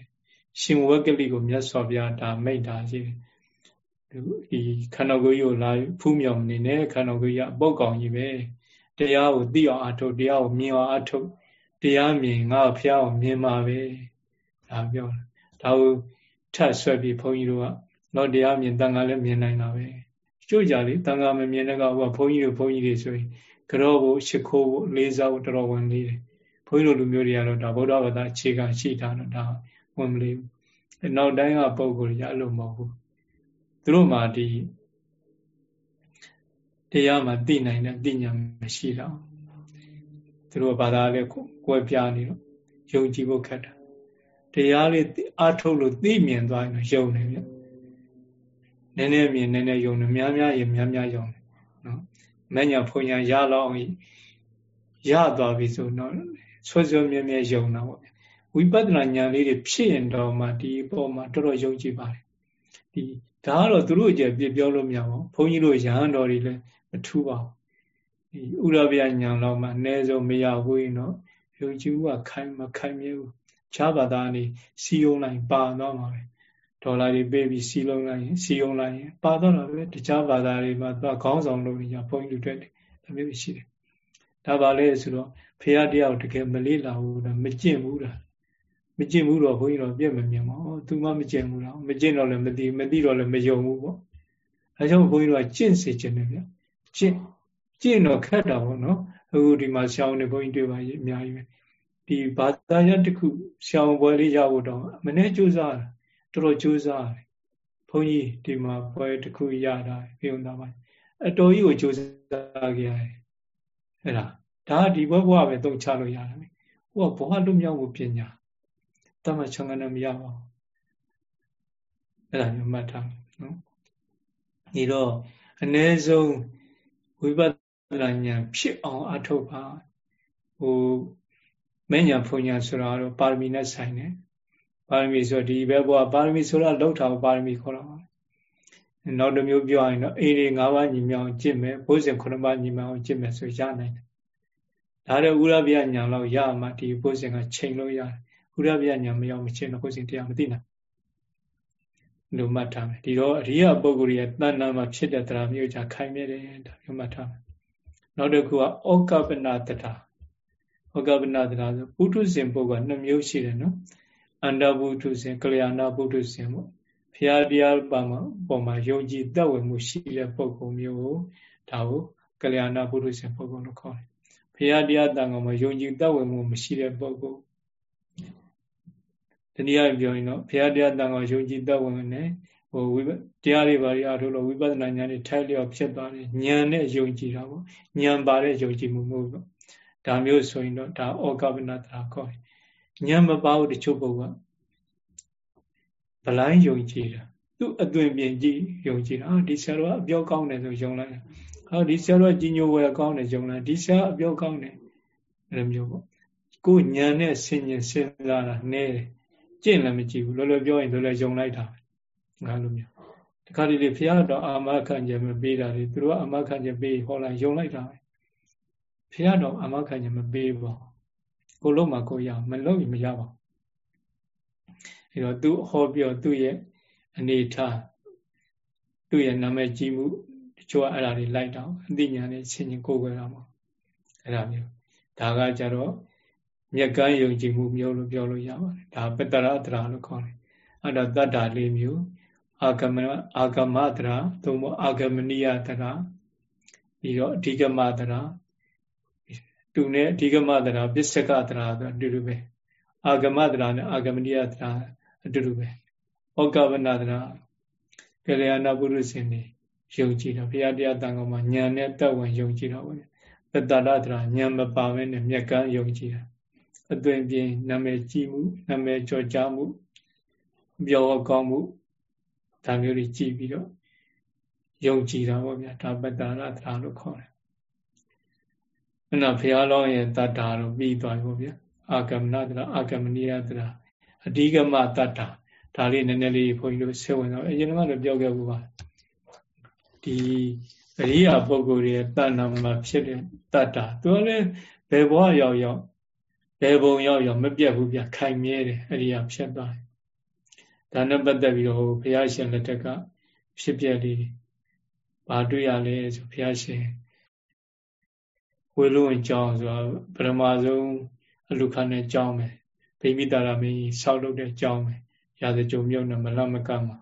ရှင်ဝက်ကလိကိုမြတ်စွာဘုရားဒါမိတ်တာရှိတယ်ဒီခန္ဓာကိုယ်ကြီးကိုလာဖူးမြောင်နေနဲ့ခန္ဓာကိုယ်ကြီးအပုတ်ကောင်ကြီးပဲတရားကိုသိအောင်အထုတ်တရားကိုမြင်အောင်အထုတ်တရားမြင်ငါဖះကိုမြင်မှာပဲဒါပြောတာဒါကိုထပ်ဆွဲပြီးဘုန်းကြီးတို့ကတော့တရားမြင်တန်ခါလည်းမြင်နိုင်တာပဲကျို့ကြလေတန်ခါမမြင်တဲ့ကဟိုဘုန်းကြီးတို့ဘုန်းကြီးတွေဆိုရင် ကြောဖို့ရှ िख ိုးဖို့လေးစားဖို့တော်တော်ဝင်လေးတယ်ဘုန်းကြီးတို့လူမျိုးတွေကတော့ဒါဗုဒ္ဓဘာသာအခြေခံရှိတာတော့ဒါဝင်မလေးဘူးနောက်တိုင်းကပုံကိုယ်ကြီးအဲ့လိုမဟုတ်ဘူးသူတို့မှဒီတရားမှသိနိုင်တဲ့သိဉာဏ်မရှိတော့သူတို့ဘာသာလေးကိုယ်ပြနေတော့ယုံကြည်ဖို့ခက်တာတရားလေးအားထုတ်လို့သိမြင်သွားရင်ယုံတယ်ဗျနည်းနည်းမြင်နည်းနည်းယုံတယ်များများရင်များများယုံတယ် မညာဖုန်ညာရလောက်အောင်ရသွားပြီဆိုတော့ဆွဆွမြဲမြဲယုံတာပေါ့ဝိပဿနာဉာဏ်လေးတွေဖြစ်ရင်တော့မှဒီပေါ်မှာတော်တော်ယုံကြည်ပါတယ်ဒီဒါကတော့သူတို့ကြပြပြောလို့မရပါဘူးဘုန်းကြီးတို့ရဟန်းတော်တွေလည်းမထူးပါဘူးဒီဥရဗျာဉာဏ်တော့မှအ ਨੇ ဆုံးမရဘူးရင်တော့ယုံကြည်မှုကခိုင်မခိုင်မြဲဘူးခြားဘာသာနေစီယုံလိုက်ပါတော့မှာပဲ ဒေါ်လာတွေပေးပြီးစီလုံးလိုက်ရင်စီယုံလိုက်ရင်ပါတော့တာပဲတခြားဘာသာတွေမှာသူကခေါင်းဆောင်လုပ်နေကြဘုန်းကြီးတို့တွေ့တယ်ဒါမျိုးရှိတယ်ဒါပါလေဆိုတော့ဖရာတရားကိုတကယ်မလေးလာဘူးလားမကျင့်ဘူးလားမကျင့်ဘူးတော့ဘုန်းကြီးတော့ပြည့်မမြင်ပါဘူးသူမှမကျင့်ဘူးလားမကျင့်တော့လည်းမသိမသိတော့လည်းမယုံဘူးပေါ့အဲကြောင့်ဘုန်းကြီးတို့ကကျင့်စေခြင်းတယ်ဗျကျင့်ကျင့်တော့ခက်တာပေါ့နော်အခုဒီမှာဆောင်းနေဘုန်းကြီးတွေ့ပါရဲ့အများကြီးပဲဒီဘာသာရတစ်ခုဆောင်းပွဲလေးရဖို့တော့မနေ့ကြိုးစားတာ တော်တော်ကြိုးစားတယ်ဘုန်းကြီးဒီမှာပွဲတစ်ခုရတာပြုံးတာပါအတော်ကြီးကိုကြိုးစားကြရတယ်အဲ့ဒါဒါဒီဘဝဘဝပဲသုံးချလို့ရတယ်ဟိုကဘဝလွတ်မြောက်မှုပညာတမချောင်းကနေမရပါဘူးအဲ့ဒါမျိုးမှတ်ထားနော်ဒီတော့အ ਨੇ ဆုံးဝိပဿနာဉာဏ်ဖြစ်အောင်အထုတ်ပါဟိုမဉ္ဇဏ်ဖုန်ညာဆိုတာတော့ပါရမီနဲ့ဆိုင်တယ် ပါရမီဆိုဒီဘက်ဘဝပါရမီဆိုတာလောက်တာပါရမီခေါ်တာပါနောက်တစ်မျိုးပြောရင်တော့အေရီ၅ပါးညီမြောင်ကျင့်မယ်ဘုဇင်9ပါးညီမြောင်ကျင့်မယ်ဆိုရနိုင်တယ်ဒါတဲ့ဥရဗျညာလောက်ရမှဒီဘုဇင်ကချိန်လို့ရတယ်ဥရဗျညာမရောက်မချင်းတော့ဘုဇင်တရားမသိနိုင်လို့မှတ်ထားမယ်ဒီတော့အရိယပုဂ္ဂိုလ်ရဲ့တဏ္ဍာမှာဖြစ်တဲ့တရားမျိုးကြခိုင်မြဲတယ်ဒါမျိုးမှတ်ထားမယ်နောက်တစ်ခုကဩကပနတတာဩကပနတတာဆိုပုထုဇဉ်ပုဂ္ဂိုလ်ကနှစ်မျိုးရှိတယ်နော် အန္တပုထုဇဉ်ကလျာဏပုထုဇဉ်ပေါ့ဖရာတရားပါမှာပေါ်မှာယုံကြည်သက်ဝင်မှုရှိတဲ့ပုဂ္ဂိုလ်မျိုးကိုဒါကိုကလျာဏပုထုဇဉ်ပုဂ္ဂိုလ်လို့ခေါ်တယ်ဖရာတရားတန်ကောင်မှာယုံကြည်သက်ဝင်မှုမရှိတဲ့ပုဂ္ဂိုလ်တနည်းအားဖြင့်ပြောရင်တော့ဘုရားတရားတန်ခါယုံကြည်သက်ဝင်နေဟိုဝိတရားတွေဘာတွေအားထုတ်လို့ဝိပဿနာဉာဏ်တွေထိုက်လျောက်ဖြစ်သွားတယ်ဉာဏ်နဲ့ယုံကြည်တာပေါ့ဉာဏ်ပါတဲ့ယုံကြည်မှုမဟုတ်ဘူးဒါမျိုးဆိုရင်တော့ဒါဩကပနတရာခေါ်တယ် ဉာဏ်မပါဘူးတချို့ပုဂ္ဂိုလ်ဗလိုင်းယုံကြည်တာသူ့အသွင်ပြင်ကြည့်ယုံကြည်တာဒီဆရာတော်ကအပြောကောင်းတယ်ဆိုယုံလိုက်ဟောဒီဆရာတော်ကြီးညိုဝယ်ကောင်းတယ်ယုံလိုက်ဒီဆရာအပြောကောင်းတယ်အဲလိုမျိုးပေါ့ကိုဉာဏ်နဲ့ဆင်ញင်စဉ်းစားတာနည်းတယ်ကျင့်လည်းမကြည့်ဘူးလောလောပြောရင်လောလောယုံလိုက်တာငါလိုမျိုးတခါတလေဘုရားတော်အာမခံခြင်းမပေးတာလေသူတို့အာမခံခြင်းပေးဟောလိုက်ယုံလိုက်တာပဲဘုရားတော်အာမခံခြင်းမပေးပါ ကိုလုံးမှာကိုရမလုံးရင်မရပါဘူးအဲတော့သူဟောပြောသူ့ရဲ့အနေထားသူ့ရဲ့နာမည်ကြီးမှုတချို့အဲ့ဒါတွေလိုက်တော့အသိဉာဏ်နဲ့ဆင်ញင်ကိုယ်ွယ်တာပေါ့အဲ့ဒါမျိုးဒါကကြတော့မြက်ကမ်းယုံကြည်မှုမျိုးလို့ပြောလို့ရပါတယ်ဒါပတ္တရတရာလို့ခေါ်တယ်အဲ့ဒါတတ္တာလေးမျိုးအာဂမအာဂမတရာသို့မဟုတ်အာဂမနိယတရာပြီးတော့အဓိကမတရာ တူနဲ့အဓိကမတရာပစ္စကတရာဆိုအတူတူပဲအာဂမတရာနဲ့အာဂမနိယတရာအတူတူပဲဩကဝနတရာကလျာဏပုရုဇဉ်တွေယုံကြည်တော့ဘုရားတရားတန်ခေါ်မှာဉာဏ်နဲ့တက်ဝင်ယုံကြည်တော့ဗျပတ္တရတရာဉာဏ်မပါဘဲနဲ့မြက်ကမ်းယုံကြည်တာအသွင်ပြင်နာမည်ကြီးမှုနာမည်ကြော်ကြားမှုပြောကောင်းမှုဒါမျိုးတွေကြည်ပြီးတော့ယုံကြည်တာပေါ့ဗျာဒါပတ္တာရသရာလို့ခေါ်တယ်။ အဲ့တော့ဘုရားလောင်းရဲ့တတ္တာတော့ပြီးသွားပြီပေါ့ဗျာအာဂမနတရာအာဂမနိယတရာအဓိကမတတ္တာဒါလေးနည်းနည်းလေးဘုန်းကြီးတို့ဆေဝင်တော့အရင်ကလည်းပြောခဲ့ဘူးပါဒီအရိယာပုဂ္ဂိုလ်ရဲ့တဏ္ဍာမှာဖြစ်တဲ့တတ္တာသူကလည်းဘယ်ဘဝရောက်ရောက်ဘယ်ပုံရောက်ရောက်မပြတ်ဘူးဗျခိုင်မြဲတယ်အရိယာဖြစ်သွားတယ်ဒါနဲ့ပတ်သက်ပြီးတော့ဘုရားရှင်လက်ထက်ကဖြစ်ပြလေးဘာတွေ့ရလဲဆိုဘုရားရှင် ဝေလုံးအကြောင်းဆိုတာပရမဆုံးအလူခနဲ့ကြောင်းမယ်ဗိမိတာရမင်းကြီးဆောက်လုပ်တဲ့ကြောင်းမယ်ရာဇကြုံမြုပ်နဲ့မလမကမှာ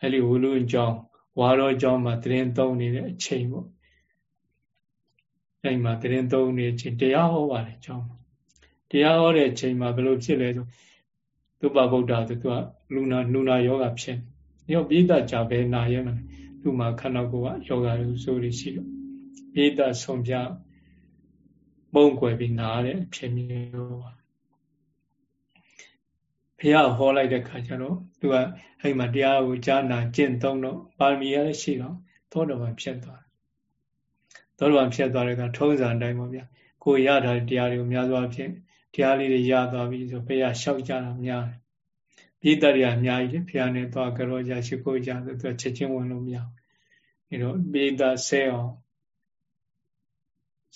အဲ့ဒီဝေလုံးအကြောင်းဝါရောအကြောင်းမှာတရင်သုံးနေတဲ့အချိန်ပေါ့အဲ့မှာတရင်သုံးနေတဲ့အချိန်တရားဟောပါတယ်အကြောင်းတရားဟောတဲ့အချိန်မှာဘယ်လိုဖြစ်လဲဆိုသုဘဗုဒ္ဓဆိုသူကလူနာနူနာယောဂဖြစ်နေရောပိဋကကြဘယ်နာရဲမလဲသူ့မှာခန္ဓာကိုယ်ကယောဂရုဆိုးတွေရှိတော့ ပိဋကဆုံးပြပုံကွယ်ပြီးနားတဲ့အဖြစ်မျိုးပါဘုရားဟောလိုက်တဲ့ခါကျတော့သူကအဲ့မှာတရားကိုကြားနာကျင့်သုံးတော့ပါရမီရလည်းရှိတော့သောတော်ဘာဖြစ်သွားတယ်သောတော်ဘာဖြစ်သွားတဲ့ကထုံးစံအတိုင်းပါဗျာကိုရတာတရားတွေကိုများစွာဖြင့်တရားလေးတွေရသွားပြီဆိုဘုရားလျှောက်ကြတာများတယ်ပြည်တရအများကြီးလေဘုရားနဲ့သွားကြောကြရှိခိုးကြဆိုသူချက်ချင်းဝင်လို့မရဘူးအဲတော့ပြည်တဆဲအောင်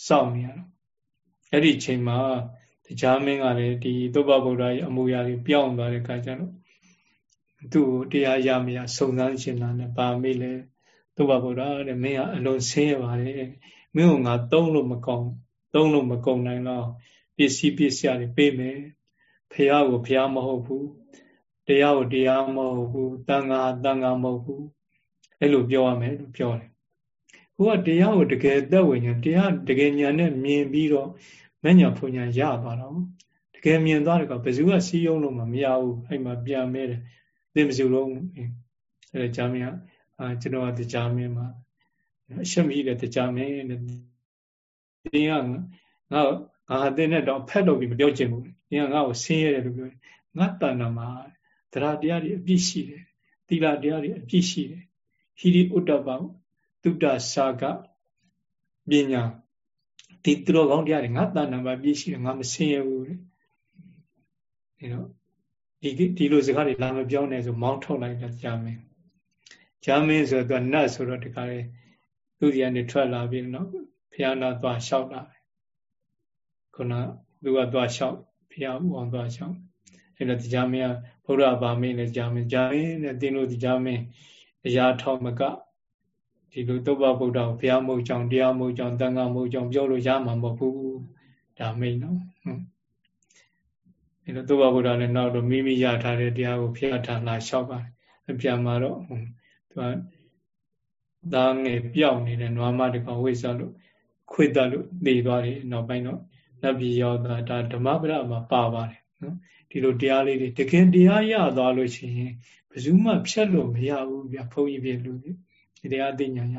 စောင့်နေရတော့အဲ့ဒီချိန်မှာတရားမင်းကလည်းဒီသုဘဗုဒ္ဓရဲ့အမှုရာတွေပြောင်းသွားတဲ့အခါကျတော့သူ့ကိုတရားရမရစုံစမ်းရှင်လာတယ်ဗာမေးလဲသုဘဗုဒ္ဓတဲ့မင်းကအလွန်ဆင်းရဲပါတယ်မင်းကငါသုံးလို့မကောင်းသုံးလို့မကုန်နိုင်တော့ပစ္စည်းပစ္စယတွေပေးမယ်ဖះကိုဖះမဟုတ်ဘူးတရားကိုတရားမဟုတ်ဘူးတန်ခါတန်ခါမဟုတ်ဘူးအဲ့လိုပြောရမယ်လို့ပြောတယ် ဟိုကတရားကိုတကယ်သက်ဝင်ညာတရားတကယ်ညာနဲ့မြင်ပြီးတော့မညာဖုန်ညာရသွားတော့တကယ်မြင်သွားတယ်ကဘယ်သူကစီးယုံလို့မမရဘူးအဲ့မှာပြန်မဲတယ်သိမစုလုံးအဲ့ဒါဂျာမင်းကအာကျွန်တော်ကတရားမင်းမှာအရှက်မိတဲ့တရားမင်းနဲ့တင်းကငါငါအတင်းနဲ့တော့ဖက်တော့ပြီးမပြောချင်ဘူး။ဒီကငါ့ကိုဆင်းရဲတယ်လို့ပြောတယ်။ငါတဏ္ဍမှာတရားတရားတွေအပြည့်ရှိတယ်။သီလတရားတွေအပြည့်ရှိတယ်။ဟိရိဥဒ္ဒပ သုတ္တစာကပညာဒီသူတော်ကောင်းတရားတွေငါတဏ္ဍမှာပြည့်ရှိတယ်ငါမဆင်းရဲဘူးလေ။အဲတော့ဒီဒီလိုစကားတွေလာမပြောနဲ့ဆိုမောင်းထုတ်လိုက်တာကြာမင်း။ကြာမင်းဆိုတော့နတ်ဆိုတော့ဒီကလေးသူဒီကနေထွက်လာပြီးတော့ဖျားနာသွားလျှောက်လာခုနသူကသွားလျှောက်ဘုရားဦးအောင်သွားလျှောက်အဲ့တော့တရားမင်းကဘုရားဗာမင်းလည်းကြားမင်းကြားမင်းနဲ့တင်းလို့တရားမင်းအရာထောက်မက ဒီလိုသုဘဗုဒ္ဓကိုဘုရားမဟုတ်ကြောင်တရားမဟုတ်ကြောင်တန်ခါမဟုတ်ကြောင်ပြောလို့ရမှာမဟုတ်ဘူးဒါမိန်နော်အဲ့တော့သုဘဗုဒ္ဓလည်းနောက်တော့မိမိရထားတဲ့တရားကိုဖျက်ထားလာလျှောက်ပါတယ်အပြန်มาတော့သူကသားငယ်ပြောက်နေတဲ့နွားမတကောင်ဝိဇ္ဇလို့ခွေတတ်လို့နေသွားတယ်နောက်ပိုင်းတော့နတ်ပြည်ရောက်တာဒါဓမ္မပဒမှာပါပါတယ်နော်ဒီလိုတရားလေးတွေတကယ်တရားရသွားလို့ရှိရင်ဘယ်သူမှဖြတ်လို့မရဘူးဗျဘုန်းကြီးပြလို့ ဒီတရားသိညာရ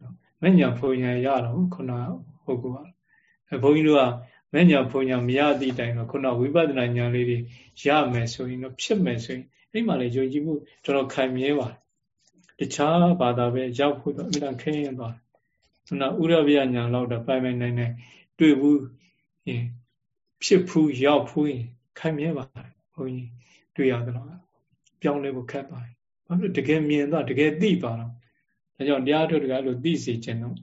နော်မညာဘုံညာရတော့ခုနဟုတ်ကူပါအဲဘုန်းကြီးတို့ကမညာဘုံညာမရသည့်တိုင်တော့ခုနဝိပဿနာဉာဏ်လေးတွေရမယ်ဆိုရင်တော့ဖြစ်မယ်ဆိုရင်အဲ့မှာလေယုံကြည်မှုတော်တော်ခိုင်မြဲပါတယ်တခြားဘာသာပဲရောက်ဖို့တော့အမှန်ခင်းရင်သွားခုနဥရဗျညာလောက်တော့ပိုင်ပိုင်နိုင်နိုင်တွေ့ဘူးရင်ဖြစ်ဖူးရောက်ဖူးရင်ခိုင်မြဲပါတယ်ဘုန်းကြီးတွေ့ရတော့ပြောင်းလဲဖို့ခက်ပါတယ်ဘာလို့တကယ်မြင်တော့တကယ်သိပါတော့ ဒါကြောင့်တရားထုတ်တကယ်လို့သိစေခြင်းတော့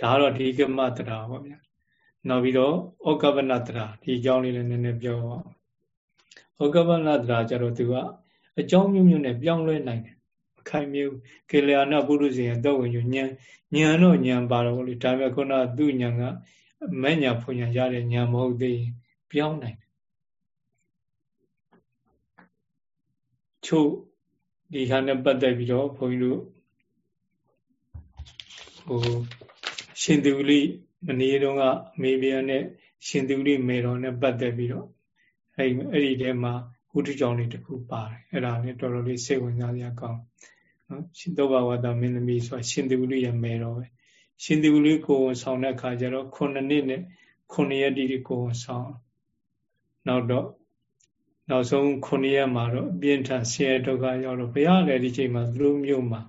ဒါကတော့ဒီကမတရာပေါ့ဗျာနောက်ပြီးတော့ဩကပနတရာဒီအကြောင်းလေးလည်းနည်းနည်းပြောပါဩကပနတရာကျတော့သူကအကြောင်းမျိုးမျိုးနဲ့ပြောင်းလဲနိုင်တယ်အခိုင်မျိုးကေလျာဏပုရုဇဉ်တော့ဝင်ညဉာဏ်ဉာဏ်တော့ဉာဏ်ပါတော့လေဒါပေမဲ့ခုနသူ့ဉာဏ်ကမဲ့ညာဖွညာရတဲ့ဉာဏ်မဟုတ်သေးပြောင်းနိုင်တယ်ချို့ ဒီဟာနဲ့ပတ်သက်ပြီးတော့ဘုန်းကြီးတို့ဟိုရှင်သူလိမနေ့တုန်းကမေဘီယာနဲ့ရှင်သူလိမေတော်နဲ့ပတ်သက်ပြီးတော့အဲ့အဲ့ဒီထဲမှာဝုထုကြောင့်လေးတစ်ခုပါတယ်အဲ့ဒါလည်းတော်တော်လေးစိတ်ဝင်စားစရာကောင်းနော်ရှင်သောဘဝတမင်းသမီးဆိုတာရှင်သူလိရဲ့မေတော်ပဲရှင်သူလိကိုဆောင်တဲ့ခါကျတော့9နှစ်နဲ့9ရက်တိတိကိုဆောင်နောက်တော့ နောက်ဆုံး9ရက်မှာတော့အပြင်းထန်ဆင်းရဲဒုက္ခရောက်တော့ဘုရားလည်းဒီချိန်မှာသူတို့မျိုးမှာ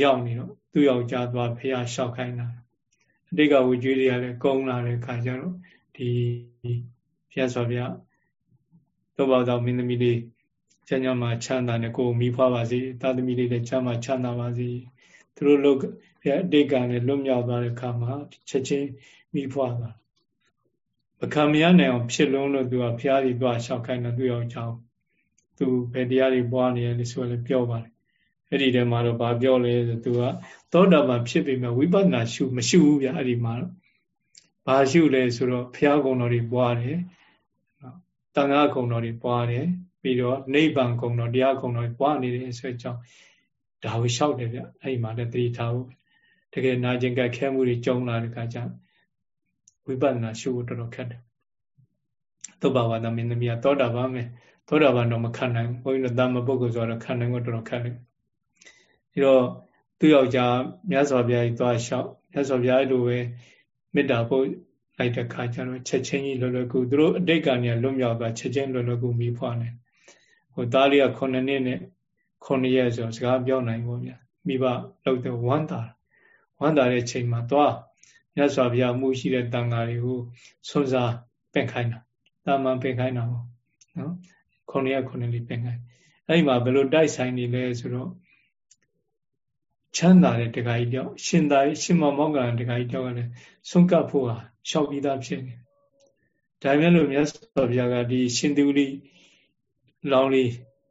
ရောက်နေတော့သူ့ယောက်ျားသွားဘုရားလျှောက်ခိုင်းတာအတိတ်ကဝကြွေးတွေကလည်းကုန်းလာတဲ့ခါကျတော့ဒီဘုရားဆိုဘုရားသောဘာသောမင်းသမီးလေးချမ်းချမ်းမှာချမ်းသာနဲ့ကိုယ်မိဖွားပါစေသာသမီလေးလည်းချမ်းသာချမ်းသာပါစေသူတို့လို့ဘုရားအတိတ်ကလည်းလွတ်မြောက်သွားတဲ့ခါမှာချက်ချင်းမိဖွားသွား မခံမရနိုင်အောင်ဖြစ်လုံးလို့သူကဖျားပြီးသွားလျှောက်ခိုင်းတော့သူရောက်ကြောင်းသူဘယ်တရားတွေပွားနေရလဲဆိုလည်းပြောပါတယ်အဲ့ဒီထဲမှာတော့ဗာပြောလဲဆိုသူကသောတာပန်ဖြစ်ပေမဲ့ဝိပဿနာရှုမရှိဘူးဗျအဲ့ဒီမှာတော့ဘာရှုလဲဆိုတော့ဖျားကုံတော်တွေပွားတယ်တန်ခါကုံတော်တွေပွားတယ်ပြီးတော့နိဗ္ဗာန်ကုံတော်တရားကုံတော်ပွားနေတယ်ဆိုကြောင်းဒါကိုလျှောက်တယ်ဗျအဲ့ဒီမှာလည်းသတိထားဖို့တကယ်နာကျင်ကြက်ခဲမှုတွေကြုံလာတဲ့အခါကျ ဝိပဿနာရှုဖို့တော်တော်ခက်တယ်သုဘဝါဒမင်းသမီးကသောတာပန်ပဲသောတာပန်တော့မခံနိုင်ဘူးဘုန်းကြီးတို့တာမပုဂ္ဂိုလ်ဆိုတော့ခံနိုင်ဖို့တော်တော်ခက်တယ်အဲတော့သူ့ယောက်ျားမြတ်စွာဘုရားကြီးသွားလျှောက်မြတ်စွာဘုရားတို့ပဲမေတ္တာပို့လိုက်တဲ့ခါကျတော့ချက်ချင်းကြီးလွယ်လွယ်ကူသူတို့အတိတ်ကနေလွတ်မြောက်သွားချက်ချင်းလွယ်လွယ်ကူမိဖွားနေဟိုသားလေးက9နှစ်နဲ့9ရက်ဆိုစကားပြောနိုင်ပေါ့ဗျာမိဘလောက်တဲ့ဝမ်းသာဝမ်းသာတဲ့ချိန်မှာသွား မြတ်စွာဘုရားမှုရှိတဲ့တန်ဃာတွေကိုဆွမ်းစားပင့်ခိုင်းတာတာမန်ပင့်ခိုင်းတာပေါ့နော်ခုနှစ်ရက်ခုနှစ်လေးပင့်ခိုင်းအဲ့ဒီမှာဘယ်လိုတိုက်ဆိုင်နေလဲဆိုတော့ချမ်းသာတဲ့တခါကြီးတယောက်ရှင်သာရှင်မောမောကတခါကြီးတယောက်ကလည်းဆုံးကပ်ဖို့ဟာရှောက်ပြီးသားဖြစ်နေဒါပေမဲ့လို့မြတ်စွာဘုရားကဒီရှင်သူလိလောင်းလေး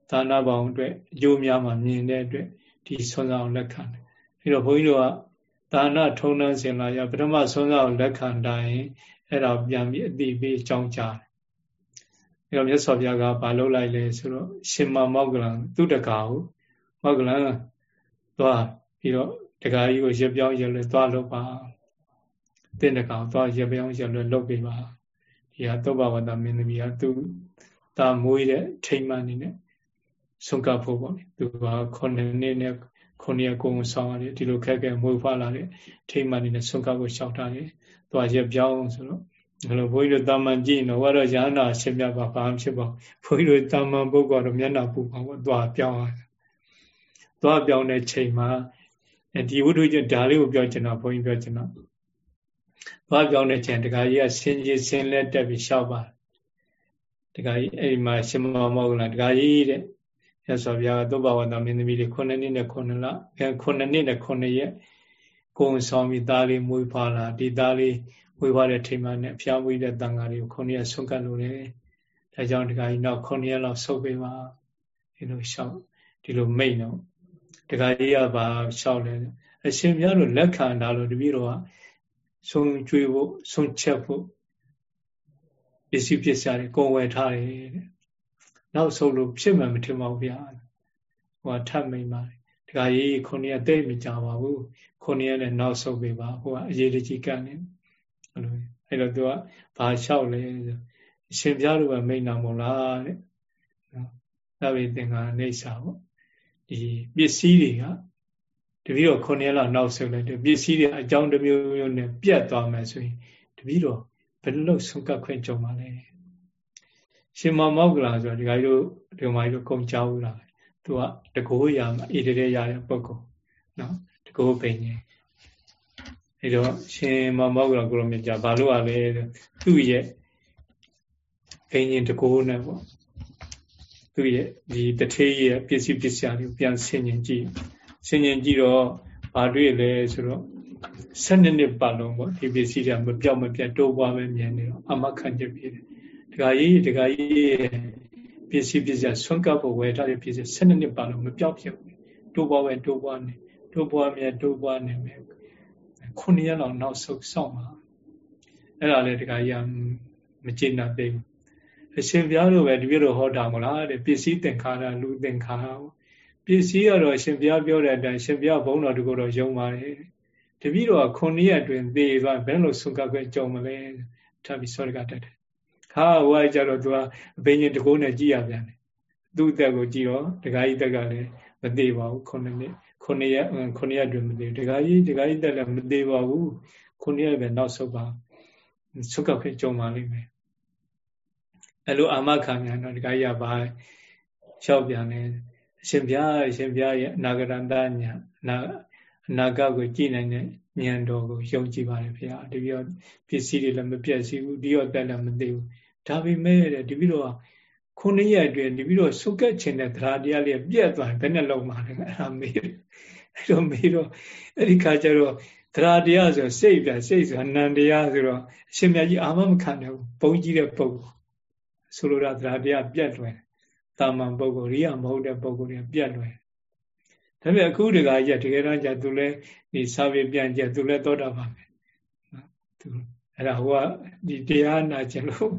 ဒါနပေါင်းအတွက်အကျိုးများမှမြင်တဲ့အတွက်ဒီဆွမ်းစားအောင်လက်ခံတယ်အဲ့တော့ဘုန်းကြီးတို့က ဒါနထုံနှံစင်လာရပထမဆုံးစားကိုလက်ခံတိုင်းအဲ့ဒါပြန်ပြီးအတိပေးကြောင်းကြားတယ်အဲ့တော့မြတ်စွာဘုရားကဘာလုပ်လိုက်လဲဆိုတော့ရှင်မမောက္ကလံသူတကာကိုမောက္ကလံသွားပြီးတော့တကာကြီးကိုရပြောင်းရလဲသွားလုပ်ပါတင့်တကာသွားရပြောင်းရလဲလုပ်ပေးပါဒီဟာသုဘဝတ္တမင်းသမီးကသူတာမွေးတဲ့ထိမ့်မှန်နေနဲ့ဆုံးကပ်ဖို့ပေါ့လေသူကခုနှစ်နှစ်နဲ့ ခုနှစ်ကိုယ်ဆောင်ရတယ်ဒီလိုခက်ခဲမွေးဖွားလာတဲ့ထိမှန်နေတဲ့ဆုံးကပ်ကိုရှောက်ထားတယ်။သွားရပြောင်းဆိုတော့ဘယ်လိုဘုန်းကြီးတို့တာမန်ကြည့်တော့ကတော့ရဟနာရှင်းပြပါဘာမှဖြစ်ပါဘုန်းကြီးတို့တာမန်ပုဂ္ဂိုလ်တော့မျက်နှာပူပါဘောသွားပြောင်းရတယ်။သွားပြောင်းတဲ့ချိန်မှာဒီဝိတုကျဒါလေးကိုပြောချင်တော့ဘုန်းကြီးပြောချင်တော့သွားပြောင်းတဲ့ချိန်တခါကြီးကဆင်းကြီးဆင်းလက်တက်ပြီးရှောက်ပါတခါကြီးအဲ့ဒီမှာရှင်မောမောကလားတခါကြီးတဲ့ ရသော်ဗျာသုဘဝတ္တမင်းသမီးတွေ9နှစ်နဲ့9လအဲ9နှစ်နဲ့9ရက်ကိုယ်ဆောင်ပြီးသားလေးမွေးဖွားလာဒီသားလေးမွေးဖွားတဲ့ထိမှန်နဲ့ဖျားမွေးတဲ့တန်ဃာတွေကို9ရက်ဆွန့်ကပ်လို့လေဒါကြောင့်ဒကာကြီးနောက်9ရက်လောက်ဆုပ်ပေးပါဒီလိုရှောက်ဒီလိုမိတ်တော့ဒကာကြီးကပါရှောက်လဲအရှင်မြတ်တို့လက်ခံတာလို့တပည့်တော်ကဆုံးကျွေးဖို့ဆုံးချက်ဖို့ပစ္စည်းပစ္စည်းတွေကုန်ဝယ်ထားတယ်တဲ့ နောက်ဆုံးလို့ဖြစ်မှမထင်ပါဘူးဗျာဟိုကထပ်မိန်ပါတယ်ဒကာကြီးခုနှစ်ရက်တိတ်မကြပါဘူးခုနှစ်ရက်နဲ့နောက်ဆုံးပေးပါဟိုကအရေးတကြီးကန်နေအဲ့လိုအဲ့တော့သူကဘာလျှောက်လဲအရှင်ပြားတို့ကမိန်နာမို့လားတဲ့နော်သဗ္ဗေသင်္ခါအိဋ္ဌာပေါ့ဒီပစ္စည်းတွေကတပည့်တော်ခုနှစ်ရက်လောက်နောက်ဆုံးလိုက်တယ်ပစ္စည်းတွေအကြောင်းတစ်မျိုးမျိုးနဲ့ပြတ်သွားမယ်ဆိုရင်တပည့်တော်ဘယ်လိုဆုံးကပ်ခွင့်ကြုံပါလဲ ရှင်မောမောက္ကလာဆိုဒီကကြီးတို့ဒီမကြီးတို့ကုန်ကြောက်လာသူကတကိုးရာမှာဣတိရေရတဲ့ပုဂ္ဂိုလ်နော်တကိုးပိန်နေအဲတော့ရှင်မောမောက္ကလာကိုလိုမြတ်ကြဘာလို့ ਆ လဲသူ့ရဲ့ပိန်ရင်တကိုးနဲ့ပေါ့သူ့ရဲ့ဒီတထေးရဲ့ပစ္စည်းပစ္စယတွေကိုပြန်ဆင်ញင်ကြည့်ဆင်ញင်ကြည့်တော့ဘာတွေ့လဲဆိုတော့၁၂နှစ်ပတ်လုံးပေါ့ဒီပစ္စည်းတွေမပြောက်မပြတ်တိုးပွားပဲမြင်နေတော့အမခံချက်ဖြစ်တယ် ဒကာကြီးဒကာကြီးပစ္စည်းပစ္စည်းဆွန့်ကပ်ဖို့ဝယ်ထားတဲ့ပစ္စည်း၁၂နှစ်ပတ်လုံးမပြောက်ဖြစ်ဘူးတိုးပွားပဲတိုးပွားနေတိုးပွားမြဲတိုးပွားနေမယ်ခုနှစ်ရက်လောက်နောက်ဆုတ်ဆောင်ပါအဲ့ဒါလေဒကာကြီးကမကျေနပ်သေးဘူးအရှင်ဘုရားတို့ပဲတပြည့်တော့ဟောတာမလားတဲ့ပစ္စည်းသင်္ခါရလူသင်္ခါရပစ္စည်းကတော့ရှင်ဘုရားပြောတဲ့အတိုင်းရှင်ဘုရားဘုန်းတော်တကူတော့ယုံပါတယ်တပည့်တော်ကခုနှစ်ရက်တွင်သေသွားဘယ်လိုဆုံးကပ်ခွင့်ကြုံမလဲထပ်ပြီးစောရကတက်တယ် ခါဝိုင်းကြတော့သူကအဘိညာဉ်တကုန်းနဲ့ကြည်ရပြန်တယ်သူ့အသက်ကိုကြည်တော့ဒကာကြီးတက်ကလည်းမသေးပါဘူးခုနှစ်နှစ်ခုနှစ်ရက်ခုနှစ်ရက်တွင်မသေးဒကာကြီးဒကာကြီးတက်လည်းမသေးပါဘူးခုနှစ်ရက်ပဲနောက်ဆုတ်ပါဆုတ်ကပ်ခွင့်ကြုံပါလိမ့်မယ်အဲ့လိုအာမခံမြန်တော့ဒကာကြီးကပါလျှောက်ပြန်တယ်အရှင်ဘုရားအရှင်ဘုရားရဲ့အနာဂရန္တညာနာအနာဂတ်ကိုကြည်နိုင်တဲ့ ဉာဏ်တော်ကိုယုံကြည်ပါတယ်ဖေ။ဒီပြီးတော့ပစ္စည်းတွေလည်းမပြည့်စည်ဘူးဒီတော့တက်လည်းမသိဘူး။ဒါပေမဲ့တဲ့ဒီပြီးတော့ခုနှစ်ရက်အတွင်းဒီပြီးတော့ဆုကက်ခြင်းတဲ့တရားတရားလေးပြည့်သွားဘယ်နဲ့လုံးမှာလဲအဲ့ဒါမေးတယ်။အဲ့တော့မေးတော့အဲ့ဒီခါကျတော့တရားတရားဆိုစိတ်ပြစိတ်ဆိုအနန္တရားဆိုတော့အရှင်မြတ်ကြီးအာမမခံတယ်ဘူးဘုံကြီးတဲ့ပုဂ္ဂိုလ်ဆိုလိုတာတရားတရားပြတ်လွယ်တာမန်ပုဂ္ဂိုလ်ရိယာမဟုတ်တဲ့ပုဂ္ဂိုလ်တွေပြတ်လွယ် ဒါပေမဲ့အခုတခါကြီးတကယ်တော့じゃသူလည်းဒီစာပေပြန်ကြသူလည်းသောတာပန်ပဲနော်သူအဲ့ဒါဟိုကဒီတရားနာခြင်းလို့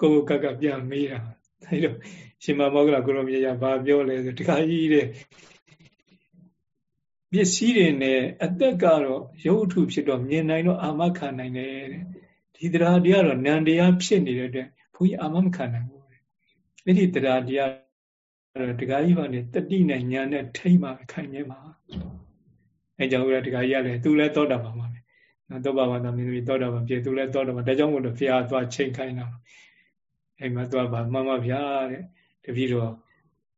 ကိုယ်ကကပြန်မေးတာအဲလိုရှင်မမောဂလကိုလိုမြေရဘာပြောလဲဆိုတခါကြီးတဲ့ပစ္စည်းတွေနဲ့အသက်ကတော့ရုပ်ထုဖြစ်တော့မြင်နိုင်တော့အာမခံနိုင်တယ်တဲ့ဒီတရားတရားတော့နံတရားဖြစ်နေတဲ့အတွက်ဘုန်းကြီးအာမမခံနိုင်ဘူးအဲ့ဒီတရားတရား အဲ့ဒကာကြီးပါနေတတိနဲ့ညာနဲ့ထိမ့်မှခိုင်မြဲမှာအဲကြောင့်ဦးရဒကာကြီးကလည်းသူလည်းသောတာပန်ပါပဲနော်သောတာပန်သမီးသမီးသောတာပန်ဖြစ်သူလည်းသောတာပန်ဒါကြောင့်မို့လို့ဖျားသွားချိန်ခိုင်းတာအဲ့မှာသွားပါမှန်ပါဗျာတဲ့တပည့်တော်